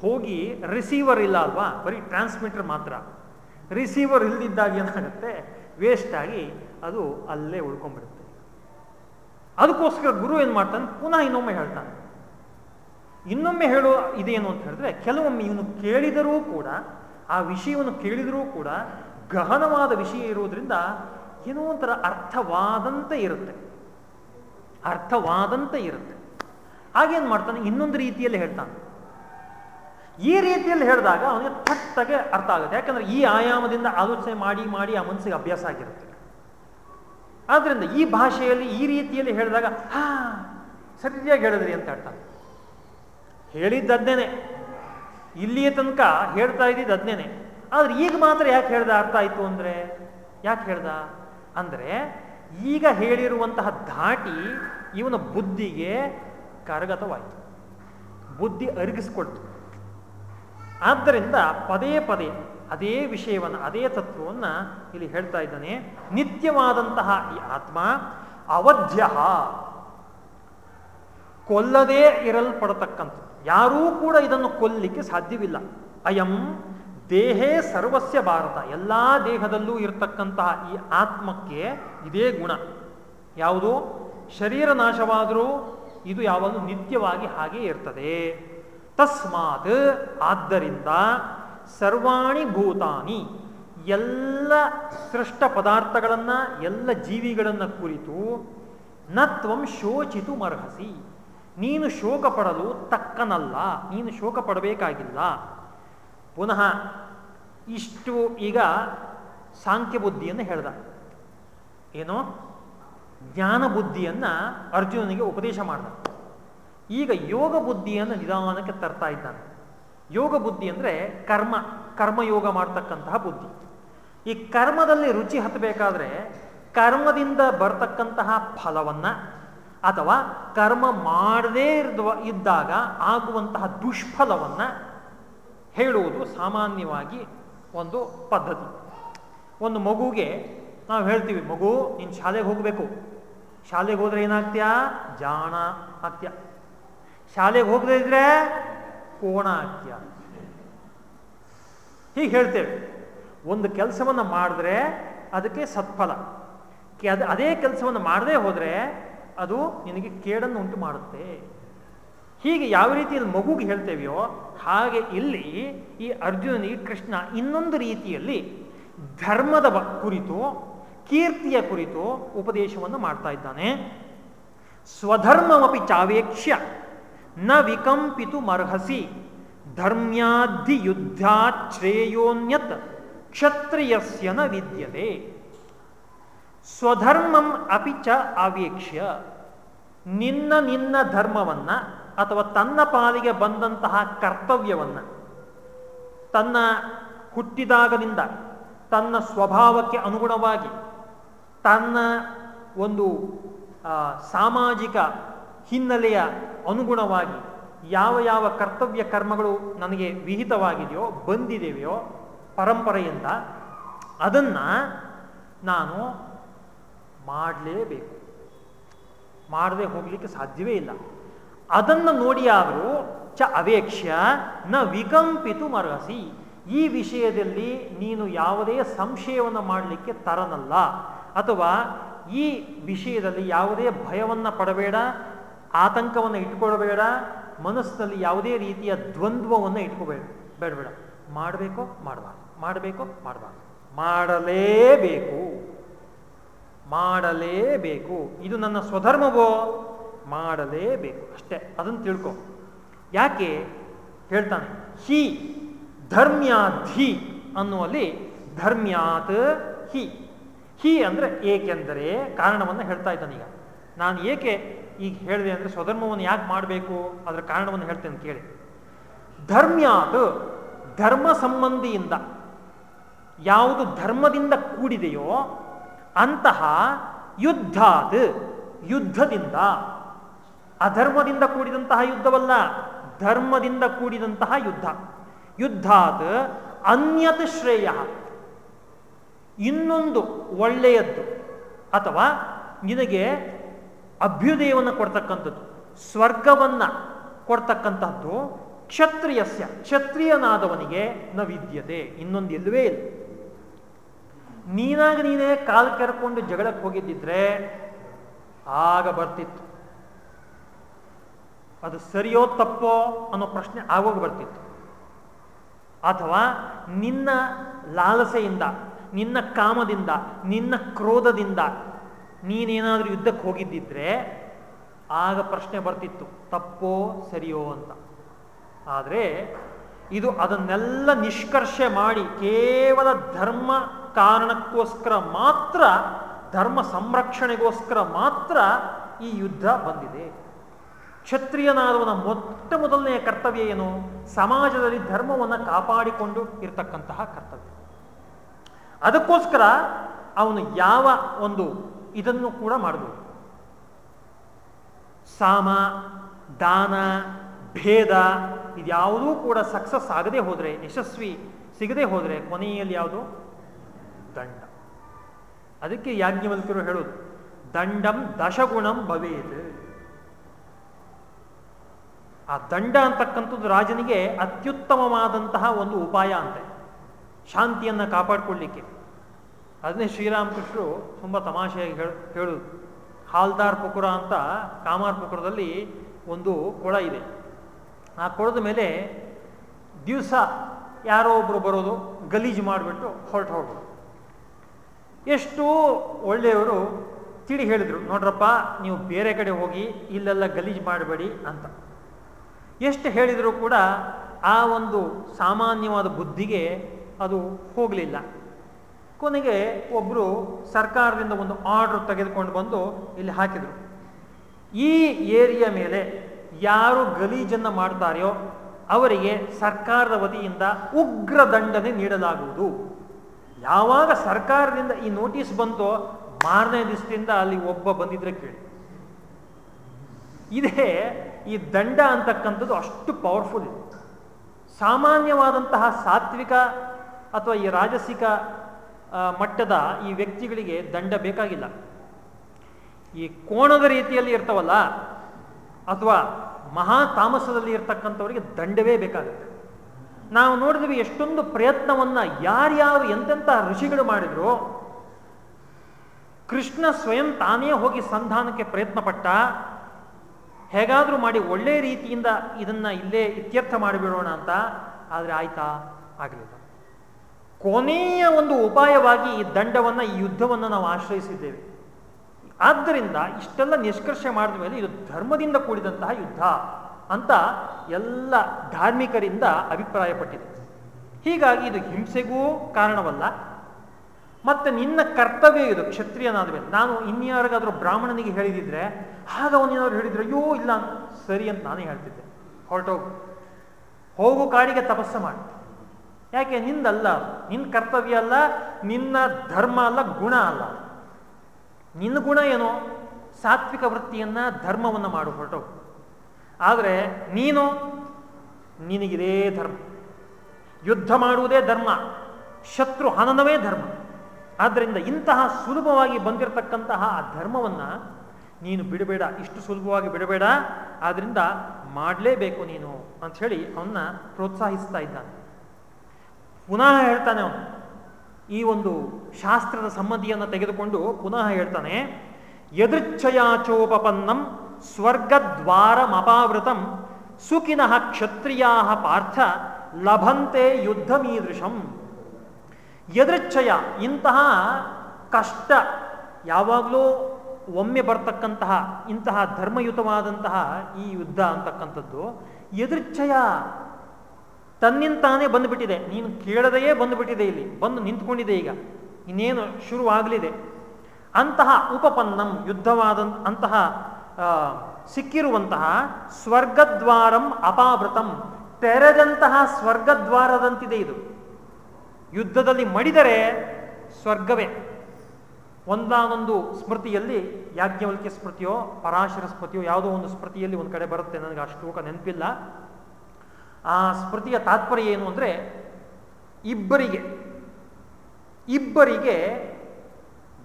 ಹೋಗಿ ರಿಸೀವರ್ ಇಲ್ಲ ಅಲ್ವಾ? ಬರೀ ಟ್ರಾನ್ಸ್ಮಿಟರ್ ಮಾತ್ರ. ರಿಸೀವರ್ ಇಲ್ದಿದ್ದಾಗ ಏನಾಗುತ್ತೆ? ವೇಸ್ಟ್ ಆಗಿ ಅದು ಅಲ್ಲೇ ಉಳ್ಕೊಂಡ್ಬಿಡುತ್ತೆ. ಅದಕ್ಕೋಸ್ಕರ ಗುರು ಏನು ಮಾಡ್ತಾನೆ? ಪುನಃ ಇನ್ನೊಮ್ಮೆ ಹೇಳ್ತಾನೆ. ಇನ್ನೊಮ್ಮೆ ಹೇಳೋ ಇದೇನು ಅಂತ ಹೇಳಿದ್ರೆ, ಕೆಲವೊಮ್ಮೆ ಇವನು ಕೇಳಿದರೂ ಕೂಡ, ಆ ವಿಷಯವನ್ನು ಕೇಳಿದರೂ ಕೂಡ ಗಹನವಾದ ವಿಷಯ ಇರುವುದರಿಂದ ಏನೋ ಒಂಥರ ಅರ್ಥವಾದಂತೆ ಇರುತ್ತೆ. ಅರ್ಥವಾದಂತೆ ಇರುತ್ತೆ. ಹಾಗೇನು ಮಾಡ್ತಾನೆ? ಇನ್ನೊಂದು ರೀತಿಯಲ್ಲಿ ಹೇಳ್ತಾನೆ. ಈ ರೀತಿಯಲ್ಲಿ ಹೇಳಿದಾಗ ಅವನಿಗೆ ಥಟ್ಟಗೆ ಅರ್ಥ ಆಗುತ್ತೆ. ಯಾಕಂದ್ರೆ ಈ ಆಯಾಮದಿಂದ ಆಲೋಚನೆ ಮಾಡಿ ಮಾಡಿ ಆ ಮನಸ್ಸಿಗೆ ಅಭ್ಯಾಸ ಆಗಿರುತ್ತೆ. ಆದ್ರಿಂದ ಈ ಭಾಷೆಯಲ್ಲಿ, ಈ ರೀತಿಯಲ್ಲಿ ಹೇಳಿದಾಗ, ಹಾ, ಸರಿಯಾಗಿ ಹೇಳಿದ್ರಿ ಅಂತ ಹೇಳ್ತಾ ಹೇಳಿದ್ದದ್ನೇನೆ. ಇಲ್ಲಿಯ ತನಕ ಹೇಳ್ತಾ ಇದ್ದಿದ್ದು ಅದನ್ನೇನೆ ಆದ್ರೆ ಈಗ ಮಾತ್ರ ಯಾಕೆ ಹೇಳ್ದ ಅರ್ಥ ಆಯ್ತು ಅಂದ್ರೆ, ಯಾಕೆ ಹೇಳ್ದ? ಅಂದ್ರೆ ಈಗ ಹೇಳಿರುವಂತಹ ಧಾಟಿ ಇವನ ಬುದ್ಧಿಗೆ ಕರಗತವಾಯಿತು. ಬುದ್ಧಿ ಅರಗಿಸ್ಕೊಳ್ತು. ಆದ್ದರಿಂದ ಪದೇ ಪದೇ ಅದೇ ವಿಷಯವನ್ನು, ಅದೇ ತತ್ವವನ್ನು ಇಲ್ಲಿ ಹೇಳ್ತಾ ಇದ್ದಾನೆ. ನಿತ್ಯವಾದಂತಹ ಈ ಆತ್ಮ ಅವಧ್ಯ ಕೊಲ್ಲದೇ ಇರಲ್ಪಡತಕ್ಕಂಥ ಯಾರೂ ಕೂಡ ಇದನ್ನು ಕೊಲ್ಲಿಕ್ಕೆ ಸಾಧ್ಯವಿಲ್ಲ. ಅಯಂ ದೇಹೇ ಸರ್ವಸ್ಯ ಭಾರತ. ಎಲ್ಲ ದೇಹದಲ್ಲೂ ಇರತಕ್ಕಂತಹ ಈ ಆತ್ಮಕ್ಕೆ ಇದೇ ಗುಣ. ಯಾವುದು? ಶರೀರ ನಾಶವಾದರೂ ಇದು ಯಾವಾಗಲೂ ನಿತ್ಯವಾಗಿ ಹಾಗೆ ಇರ್ತದೆ. ತಸ್ಮಾತ್, ಆದ್ದರಿಂದ ಸರ್ವಾಣಿ ಭೂತಾನಿ. ಎಲ್ಲ ಸೃಷ್ಟ ಪದಾರ್ಥಗಳನ್ನು, ಎಲ್ಲ ಜೀವಿಗಳನ್ನು ಕುರಿತು ನತ್ವಂ ಶೋಚಿತು ಮರ್ಹಸಿ. ನೀನು ಶೋಕ ಪಡಲು ತಕ್ಕನಲ್ಲ, ನೀನು ಶೋಕ ಪಡಬೇಕಾಗಿಲ್ಲ ಪುನಃ ಇಷ್ಟು ಈಗ ಸಾಂಖ್ಯ ಬುದ್ಧಿಯನ್ನು ಹೇಳ್ದ. ಏನು? ಜ್ಞಾನ ಬುದ್ಧಿಯನ್ನು ಅರ್ಜುನನಿಗೆ ಉಪದೇಶ ಮಾಡ್ದ. ಈಗ ಯೋಗ ಬುದ್ಧಿಯನ್ನು ನಿಧಾನಕ್ಕೆ ತರ್ತಾ ಇದ್ದಾನೆ. ಯೋಗ ಬುದ್ಧಿ ಅಂದರೆ ಕರ್ಮ, ಕರ್ಮಯೋಗ ಮಾಡ್ತಕ್ಕಂತಹ ಬುದ್ಧಿ. ಈ ಕರ್ಮದಲ್ಲಿ ರುಚಿ ಹತ್ತಬೇಕಾದ್ರೆ ಕರ್ಮದಿಂದ ಬರ್ತಕ್ಕಂತಹ ಫಲವನ್ನ ಅಥವಾ ಕರ್ಮ ಮಾಡದೇ ಇದ್ದಾಗ ಆಗುವಂತಹ ದುಷ್ಫಲವನ್ನು ಹೇಳುವುದು ಸಾಮಾನ್ಯವಾಗಿ ಒಂದು ಪದ್ಧತಿ. ಒಂದು ಮಗುಗೆ ನಾವು ಹೇಳ್ತೀವಿ, ಮಗು, ನೀನು ಶಾಲೆಗೆ ಹೋಗಬೇಕು. ಶಾಲೆಗೆ ಹೋದರೆ ಏನಾಗ್ತೀಯಾ? ಜಾಣ ಆಗ್ತೀಯ. ಶಾಲೆಗೆ ಹೋಗದೇ ಇದ್ರೆ ಕೋಣ ಆಗ್ತೀಯ ಹೀಗೆ ಹೇಳ್ತೇವೆ. ಒಂದು ಕೆಲಸವನ್ನು ಮಾಡಿದ್ರೆ ಅದಕ್ಕೆ ಸತ್ಫಲ. ಅದು ಅದೇ ಕೆಲಸವನ್ನು ಮಾಡದೇ ಹೋದರೆ ಅದು ನಿನಗೆ ಕೇಡನ್ನು ಉಂಟು ಮಾಡುತ್ತೆ. ಹೀಗೆ ಯಾವ ರೀತಿಯಲ್ಲಿ ಮಗುಗೆ ಹೇಳ್ತೇವೆಯೋ ಹಾಗೆ ಇಲ್ಲಿ ಈ ಅರ್ಜುನನಿಗೆ ಕೃಷ್ಣ ಇನ್ನೊಂದು ರೀತಿಯಲ್ಲಿ ಧರ್ಮದ ಕುರಿತು, ಕೀರ್ತಿಯ ಕುರಿತು ಉಪದೇಶವನ್ನು ಮಾಡ್ತಾ ಇದ್ದಾನೆ. ಸ್ವಧರ್ಮಮಪಿ ಚಾವೇಕ್ಷ್ಯ. ನ ವಿಕಂಪಿತು ಮರ್ಹಸಿ. ಧರ್ಮ್ಯಾಧಿ ಯುದ್ಧಾತ್ ಶ್ರೇಯೋನ್ಯತ್ ಕ್ಷತ್ರಿಯಸ್ಯ ನ ವಿದ್ಯತೆ. ಸ್ವಧರ್ಮಂ ಅಪಿ ಚ ಆವೇಕ್ಷ್ಯ. ನಿನ್ನ ನಿನ್ನ ಧರ್ಮವನ್ನ ಅಥವಾ ತನ್ನ ಪಾಲಿಗೆ ಬಂದಂತಹ ಕರ್ತವ್ಯವನ್ನ ತನ್ನ ಹುಟ್ಟಿದಾಗದಿಂದ ತನ್ನ ಸ್ವಭಾವಕ್ಕೆ ಅನುಗುಣವಾಗಿ ತನ್ನ ಒಂದು ಸಾಮಾಜಿಕ ಹಿನ್ನೆಲೆಯ ಅನುಗುಣವಾಗಿ ಯಾವ ಯಾವ ಕರ್ತವ್ಯ ಕರ್ಮಗಳು ನನಗೆ ವಿಹಿತವಾಗಿದೆಯೋ ಬಂದಿದೆಯೋ ಪರಂಪರೆಯಿಂದ ಅದನ್ನು ನಾನು ಮಾಡಲೇಬೇಕು. ಮಾಡದೆ ಹೋಗಲಿಕ್ಕೆ ಸಾಧ್ಯವೇ ಇಲ್ಲ. ಅದನ್ನು ಆದರೂ ಚ ಅವೇಕ್ಷ್ಯ ನ ವಿಕಂಪಿತು ಮರಸಿ ಈ ವಿಷಯದಲ್ಲಿ ನೀನು ಯಾವುದೇ ಸಂಶಯವನ್ನು ಮಾಡಲಿಕ್ಕೆ ತರನಲ್ಲ. ಅಥವಾ ಈ ವಿಷಯದಲ್ಲಿ ಯಾವುದೇ ಭಯವನ್ನು ಪಡಬೇಡ. ಆತಂಕವನ್ನು ಇಟ್ಕೊಳ್ಬೇಡ ಮನಸ್ಸಿನಲ್ಲಿ ಯಾವುದೇ ರೀತಿಯ ದ್ವಂದ್ವವನ್ನು ಇಟ್ಕೋಬೇಡ ಬೇಡಬೇಡ. ಮಾಡಬೇಕೋ ಮಾಡಬಾರ್ದು ಮಾಡಬೇಕೋ ಮಾಡಬಾರ್ದು. ಮಾಡಲೇಬೇಕು. ಮಾಡಲೇಬೇಕು. ಇದು ನನ್ನ ಸ್ವಧರ್ಮವೋ? ಮಾಡಲೇಬೇಕು. ಅಷ್ಟೇ, ಅದನ್ನು ತಿಳ್ಕೊ. ಯಾಕೆ? ಹೇಳ್ತಾನೆ, ಹಿ, ಧರ್ಮ್ಯಾಧಿ ಅನ್ನುವಲ್ಲಿ ಧರ್ಮ್ಯಾತ್ ಹಿ. ಹಿ ಅಂದರೆ ಏಕೆಂದರೆ ಕಾರಣವನ್ನು ಹೇಳ್ತಾ ಇದ್ದಾನೀಗ. ನಾನು ಏಕೆ ಈಗ ಹೇಳಿದೆ ಅಂದರೆ ಸ್ವಧರ್ಮವನ್ನು ಯಾಕೆ ಮಾಡಬೇಕು? ಅದರ ಕಾರಣವನ್ನು ಹೇಳ್ತೇನೆ ಕೇಳಿ. ಧರ್ಮ್ಯಾತ್ ಧರ್ಮ ಸಂಬಂಧಿಯಿಂದ ಯಾವುದು ಧರ್ಮದಿಂದ ಕೂಡಿದೆಯೋ ಅಂತಹ ಯುದ್ಧಾತ್, ಯುದ್ಧದಿಂದ. ಅಧರ್ಮದಿಂದ ಕೂಡಿದಂತಹ ಯುದ್ಧವಲ್ಲ, ಧರ್ಮದಿಂದ ಕೂಡಿದಂತಹ ಯುದ್ಧ. ಯುದ್ಧಾತ್ ಅನ್ಯತ್ ಶ್ರೇಯ. ಇನ್ನೊಂದು ಒಳ್ಳೆಯದ್ದು ಅಥವಾ ನಿನಗೆ ಅಭ್ಯುದಯವನ್ನು ಕೊಡ್ತಕ್ಕಂಥದ್ದು, ಸ್ವರ್ಗವನ್ನು ಕೊಡ್ತಕ್ಕಂಥದ್ದು ಕ್ಷತ್ರಿಯಸ್ಯ, ಕ್ಷತ್ರಿಯನಾದವನಿಗೆ ನ ವಿದ್ಯತೆ ಇನ್ನೊಂದು ಇಲ್ಲವೇ ಇಲ್ಲ. ನೀನಾಗ ನೀನೇ ಕಾಲು ಕೆರ್ಕೊಂಡು ಜಗಳಕ್ಕೆ ಹೋಗಿದ್ದಿದ್ರೆ ಆಗ ಬರ್ತಿತ್ತು. ಅದು ಸರಿಯೋ ತಪ್ಪೋ ಅನ್ನೋ ಪ್ರಶ್ನೆ ಆಗೋಗ ಬರ್ತಿತ್ತು. ಅಥವಾ ನಿನ್ನ ಲಾಲಸೆಯಿಂದ, ನಿನ್ನ ಕಾಮದಿಂದ, ನಿನ್ನ ಕ್ರೋಧದಿಂದ ನೀನೇನಾದರೂ ಯುದ್ಧಕ್ಕೆ ಹೋಗಿದ್ದಿದ್ರೆ ಆಗ ಪ್ರಶ್ನೆ ಬರ್ತಿತ್ತು, ತಪ್ಪೋ ಸರಿಯೋ ಅಂತ. ಆದರೆ ಇದು ಅದನ್ನೆಲ್ಲ ನಿಷ್ಕರ್ಷೆ ಮಾಡಿ ಕೇವಲ ಧರ್ಮ ಕಾರಣಕ್ಕೋಸ್ಕರ ಮಾತ್ರ, ಧರ್ಮ ಸಂರಕ್ಷಣೆಗೋಸ್ಕರ ಮಾತ್ರ ಈ ಯುದ್ಧ ಬಂದಿದೆ. ಕ್ಷತ್ರಿಯನಾದವನ ಮೊಟ್ಟ ಮೊದಲನೆಯ ಕರ್ತವ್ಯ ಏನು? ಸಮಾಜದಲ್ಲಿ ಧರ್ಮವನ್ನು ಕಾಪಾಡಿಕೊಂಡು ಇರತಕ್ಕಂತಹ ಕರ್ತವ್ಯ. ಅದಕ್ಕೋಸ್ಕರ ಅವನು ಯಾವ ಒಂದು ಇದನ್ನು ಕೂಡ ಮಾಡಬಹುದು ಸಾಮ, ದಾನ, ಭೇದ ಇದ್ಯಾವುದೂ ಕೂಡ ಸಕ್ಸಸ್ ಆಗದೆ ಹೋದರೆ, ಯಶಸ್ವಿ ಸಿಗದೆ ಹೋದರೆ ಕೊನೆಯಲ್ಲಿ ಯಾವುದು? ದಂಡ. ಅದಕ್ಕೆ ಯಾಜ್ಞವಲ್ಕರು ಹೇಳೋದು, ದಂಡಂ ದಶಗುಣಂ ಭವೇತ್. ಆ ದಂಡ ಅಂತಕ್ಕಂಥದ್ದು ರಾಜನಿಗೆ ಅತ್ಯುತ್ತಮವಾದಂತಹ ಒಂದು ಉಪಾಯ ಅಂತೆ. ಶಾಂತಿಯನ್ನು ಕಾಪಾಡಿಕೊಳ್ಳಿಕ್ಕೆ ಅದನ್ನೇ ಶ್ರೀರಾಮಕೃಷ್ಣರು ತುಂಬ ತಮಾಷೆಯಾಗಿ ಹೇಳ, ಹೇಳುದು. ಹಾಲ್ದಾರ್ ಪುಕುರ ಅಂತ ಕಾಮಾರ್ ಪುಕುರದಲ್ಲಿ ಒಂದು ಕೊಳ ಇದೆ. ಆ ಕೊಳದ ಮೇಲೆ ದಿವಸ ಯಾರೋ ಒಬ್ಬರು ಬರೋದು, ಗಲೀಜು ಮಾಡಿಬಿಟ್ಟು ಹೊರಟು ಹೋಗೋದು ಎಷ್ಟು ಒಳ್ಳೆಯವರು ತಿಳಿ ಹೇಳಿದರು, ನೋಡ್ರಪ್ಪ, ನೀವು ಬೇರೆ ಕಡೆ ಹೋಗಿ ಇಲ್ಲೆಲ್ಲ ಗಲೀಜು ಮಾಡಬೇಡಿ ಅಂತ. ಎಷ್ಟು ಹೇಳಿದರೂ ಕೂಡ ಆ ಒಂದು ಸಾಮಾನ್ಯವಾದ ಬುದ್ಧಿಗೆ ಅದು ಹೋಗಲಿಲ್ಲ. ಕೊನೆಗೆ ಒಬ್ಬರು ಸರ್ಕಾರದಿಂದ ಒಂದು ಆರ್ಡರ್ ತೆಗೆದುಕೊಂಡು ಬಂದು ಇಲ್ಲಿ ಹಾಕಿದರು. ಈ ಏರಿಯಾ ಮೇಲೆ ಯಾರು ಗಲೀಜನ್ನು ಮಾಡ್ತಾರೆಯೋ ಅವರಿಗೆ ಸರ್ಕಾರದ ವತಿಯಿಂದ ಉಗ್ರ ದಂಡನೆ ನೀಡಲಾಗುವುದು. ಯಾವಾಗ ಸರ್ಕಾರದಿಂದ ಈ ನೋಟಿಸ್ ಬಂತೋ ಮಾರನೇ ದಿವಸದಿಂದ ಅಲ್ಲಿ ಒಬ್ಬ ಬಂದಿದ್ರೆ ಕೇಳಿ. ಇದೇ ಈ ದಂಡ ಅಂತಕ್ಕಂಥದ್ದು ಅಷ್ಟು ಪವರ್ಫುಲ್ ಇದೆ. ಸಾಮಾನ್ಯವಾದಂತಹ ಸಾತ್ವಿಕ ಅಥವಾ ಈ ರಾಜಸಿಕ ಮಟ್ಟದ ಈ ವ್ಯಕ್ತಿಗಳಿಗೆ ದಂಡ ಬೇಕಾಗಿಲ್ಲ. ಈ ಕೋಣದ ರೀತಿಯಲ್ಲಿ ಇರ್ತಾವಲ್ಲ, ಅಥವಾ ಮಹಾ ತಾಮಸದಲ್ಲಿ ಇರ್ತಕ್ಕಂಥವರಿಗೆ ದಂಡವೇ ಬೇಕಾಗುತ್ತೆ. ನಾವು ನೋಡಿದ್ವಿ ಎಷ್ಟೊಂದು ಪ್ರಯತ್ನವನ್ನ ಯಾರ್ಯಾರು ಎಂತೆಂಥ ಋಷಿಗಳು ಮಾಡಿದ್ರು. ಕೃಷ್ಣ ಸ್ವಯಂ ತಾನೇ ಹೋಗಿ ಸಂಧಾನಕ್ಕೆ ಪ್ರಯತ್ನ ಪಟ್ಟ ಹೇಗಾದರೂ ಮಾಡಿ ಒಳ್ಳೆಯ ರೀತಿಯಿಂದ ಇದನ್ನ ಇಲ್ಲೇ ಇತ್ಯರ್ಥ ಮಾಡಿಬಿಡೋಣ ಅಂತ. ಆದರೆ ಆಯ್ತಾ? ಆಗಲಿಲ್ಲ. ಕೊನೆಯ ಒಂದು ಉಪಾಯವಾಗಿ ಈ ದಂಡವನ್ನು, ಈ ಯುದ್ಧವನ್ನು ನಾವು ಆಶ್ರಯಿಸಿದ್ದೇವೆ. ಆದ್ದರಿಂದ ಇಷ್ಟೆಲ್ಲ ನಿಷ್ಕರ್ಷ ಮಾಡಿದ ಮೇಲೆ ಇದು ಧರ್ಮದಿಂದ ಕೂಡಿದಂತಹ ಯುದ್ಧ ಅಂತ ಎಲ್ಲ ಧಾರ್ಮಿಕರಿಂದ ಅಭಿಪ್ರಾಯಪಟ್ಟಿದೆ. ಹೀಗಾಗಿ ಇದು ಹಿಂಸೆಗೂ ಕಾರಣವಲ್ಲ. ಮತ್ತೆ ನಿನ್ನ ಕರ್ತವ್ಯ ಇದು ಕ್ಷತ್ರಿಯನಾದ ಮೇಲೆ ನಾನು ಇನ್ಯಾರಿಗಾದರೂ ಬ್ರಾಹ್ಮಣನಿಗೆ ಹೇಳಿದಿದ್ರೆ, ಆಗ ಅವನೇನಾದ್ರು ಹೇಳಿದ್ರೆ, ಅಯ್ಯೋ ಇಲ್ಲ ಸರಿ ಅಂತ ನಾನೇ ಹೇಳ್ತಿದ್ದೆ. ಹೊರಟೋಗು. ಹೋಗು ಕಾಡಿಗೆ ತಪಸ್ಸು ಮಾಡಿ. ಯಾಕೆ ನಿಂದಲ್ಲ ನಿನ್ನ ಕರ್ತವ್ಯ ಅಲ್ಲ, ನಿನ್ನ ಧರ್ಮ ಅಲ್ಲ, ಗುಣ ಅಲ್ಲ. ನಿನ್ನ ಗುಣ ಏನೋ? ಸಾತ್ವಿಕ ವೃತ್ತಿಯನ್ನ ಧರ್ಮವನ್ನು ಮಾಡು ಹೊರಟು. ಆದರೆ ನೀನು ನಿನಗಿದೇ ಧರ್ಮ. ಯುದ್ಧ ಮಾಡುವುದೇ ಧರ್ಮ. ಶತ್ರು ಹನನವೇ ಧರ್ಮ. ಆದ್ದರಿಂದ ಇಂತಹ ಸುಲಭವಾಗಿ ಬಂದಿರತಕ್ಕಂತಹ ಆ ಧರ್ಮವನ್ನು ನೀನು ಬಿಡಬೇಡ. ಇಷ್ಟು ಸುಲಭವಾಗಿ ಬಿಡಬೇಡ. ಆದ್ದರಿಂದ ಮಾಡಲೇಬೇಕು ನೀನು ಅಂತ ಹೇಳಿ ಅವನ್ನ ಪ್ರೋತ್ಸಾಹಿಸ್ತಾ ಇದ್ದಾನೆ. ಪುನಃ ಹೇಳ್ತಾನೆ ಅವನು. ಈ ಒಂದು ಶಾಸ್ತ್ರದ ಸಮ್ಮತಿಯನ್ನು ತೆಗೆದುಕೊಂಡು ಪುನಃ ಹೇಳ್ತಾನೆ ಯದೃಚ್ಛಯಾಚೋಪನ್ನಂ ಸ್ವರ್ಗದ್ವಾರಮಪಾವೃತಂ ಸುಖಿನಃ ಕ್ಷತ್ರಿಯಾ ಪಾರ್ಥ ಲಭಂತೆ ಯುದ್ಧಮೀದೃಶಂ. ಯದೃಚ್ಛಯ ಇಂತಹ ಕಷ್ಟ, ಯಾವಾಗಲೂ ಒಮ್ಮೆ ಬರ್ತಕ್ಕಂತಹ ಇಂತಹ ಧರ್ಮಯುತವಾದಂತಹ ಈ ಯುದ್ಧ ಅಂತಕ್ಕಂಥದ್ದು ಎದೃಚ್ಛಯ ತನ್ನಿಂತಾನೇ ಬಂದುಬಿಟ್ಟಿದೆ. ನೀನು ಕೇಳದೆಯೇ ಬಂದುಬಿಟ್ಟಿದೆ ಇಲ್ಲಿ. ಬಂದು ನಿಂತ್ಕೊಂಡಿದೆ ಈಗ. ಇನ್ನೇನು ಶುರುವಾಗಲಿದೆ. ಅಂತಹ ಉಪಪನ್ನಂ ಯುದ್ಧವಾದ ಅಂತಹ ಸಿಕ್ಕಿರುವಂತಹ ಸ್ವರ್ಗದ್ವಾರಂ ಅಪಾವೃತಂ. ತೆರೆದಂತಹ ಸ್ವರ್ಗದ್ವಾರದಂತಿದೆ ಇದು. ಯುದ್ಧದಲ್ಲಿ ಮಡಿದರೆ ಸ್ವರ್ಗವೇ. ಒಂದಾನೊಂದು ಸ್ಮೃತಿಯಲ್ಲಿ, ಯಾಜ್ಞವಲ್ಕ್ಯ ಸ್ಮೃತಿಯೋ, ಪರಾಶರ ಸ್ಮೃತಿಯೋ ಯಾವುದೋ ಒಂದು ಸ್ಮೃತಿಯಲ್ಲಿ ಒಂದು ಕಡೆ ಬರುತ್ತೆ. ನನಗೆ ಆ ಶ್ಲೋಕ ನೆನಪಿಲ್ಲ. ಆ ಸ್ಮೃತಿಯ ತಾತ್ಪರ್ಯ ಏನು ಅಂದರೆ ಇಬ್ಬರಿಗೆ ಇಬ್ಬರಿಗೆ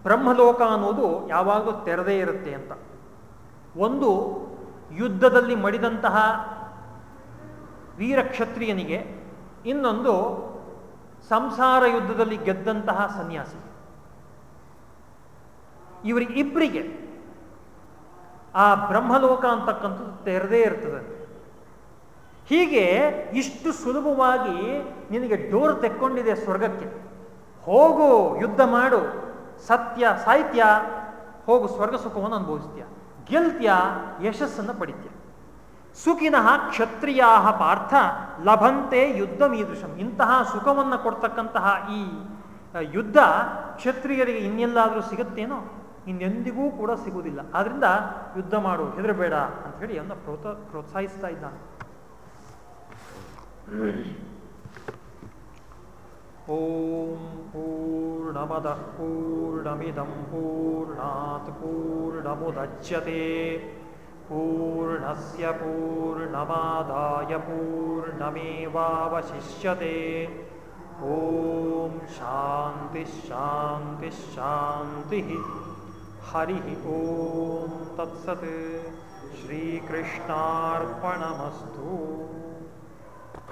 ಬ್ರಹ್ಮಲೋಕ ಅನ್ನೋದು ಯಾವಾಗಲೂ ತೆರೆದೇ ಇರುತ್ತೆ ಅಂತ. ಒಂದು ಯುದ್ಧದಲ್ಲಿ ಮಡಿದಂತಹ ವೀರಕ್ಷತ್ರಿಯನಿಗೆ, ಇನ್ನೊಂದು ಸಂಸಾರ ಯುದ್ಧದಲ್ಲಿ ಗೆದ್ದಂತಹ ಸನ್ಯಾಸಿ. ಇವರಿಬ್ಬರಿಗೆ ಆ ಬ್ರಹ್ಮಲೋಕ ಅಂತಕ್ಕಂಥದ್ದು ತೆರೆದೇ ಇರ್ತದೆ. ಹೀಗೆ ಇಷ್ಟು ಸುಲಭವಾಗಿ ನಿನಗೆ ಡೋರ್ ತೆಕ್ಕೊಂಡಿದೆ ಸ್ವರ್ಗಕ್ಕೆ. ಹೋಗು, ಯುದ್ಧ ಮಾಡು, ಸತ್ಯ, ಸಾಹಿತ್ಯ, ಹೋಗು, ಸ್ವರ್ಗ ಸುಖವನ್ನು ಅನುಭವಿಸ್ತೀಯ. ಗೆಲ್ತ್ಯ, ಯಶಸ್ಸನ್ನು ಪಡಿತ್ಯ. ಸುಖಿನಃ ಕ್ಷತ್ರಿಯ ಪಾರ್ಥ, ಲಭಂತೆ ಯುದ್ಧ ಮೀದೃಶಂ ಇಂತಹ ಸುಖವನ್ನು ಕೊಡ್ತಕ್ಕಂತಹ ಈ ಯುದ್ಧ ಕ್ಷತ್ರಿಯರಿಗೆ ಇನ್ನೆಲ್ಲಾದರೂ ಸಿಗುತ್ತೇನೋ? ಇನ್ನೆಂದಿಗೂ ಕೂಡ ಸಿಗುವುದಿಲ್ಲ. ಆದ್ದರಿಂದ ಯುದ್ಧ ಮಾಡು, ಹೆದರಬೇಡ ಅಂತ ಹೇಳಿ ಅವನ್ನ ಪ್ರೋತ ಪ್ರೋತ್ಸಾಹಿಸ್ತಾ ಇದ್ದಾನೆ. ॐ पूर्णमदः पूर्णमिदं पूर्णात् पूर्णमुदच्यते पूर्णस्य पूर्णमादाय पूर्णमेवावशिष्यते ॐ शान्तिश्शान्तिश्शान्तिः हरिः ॐ तत्सत् श्रीकृष्णार्पणमस्तु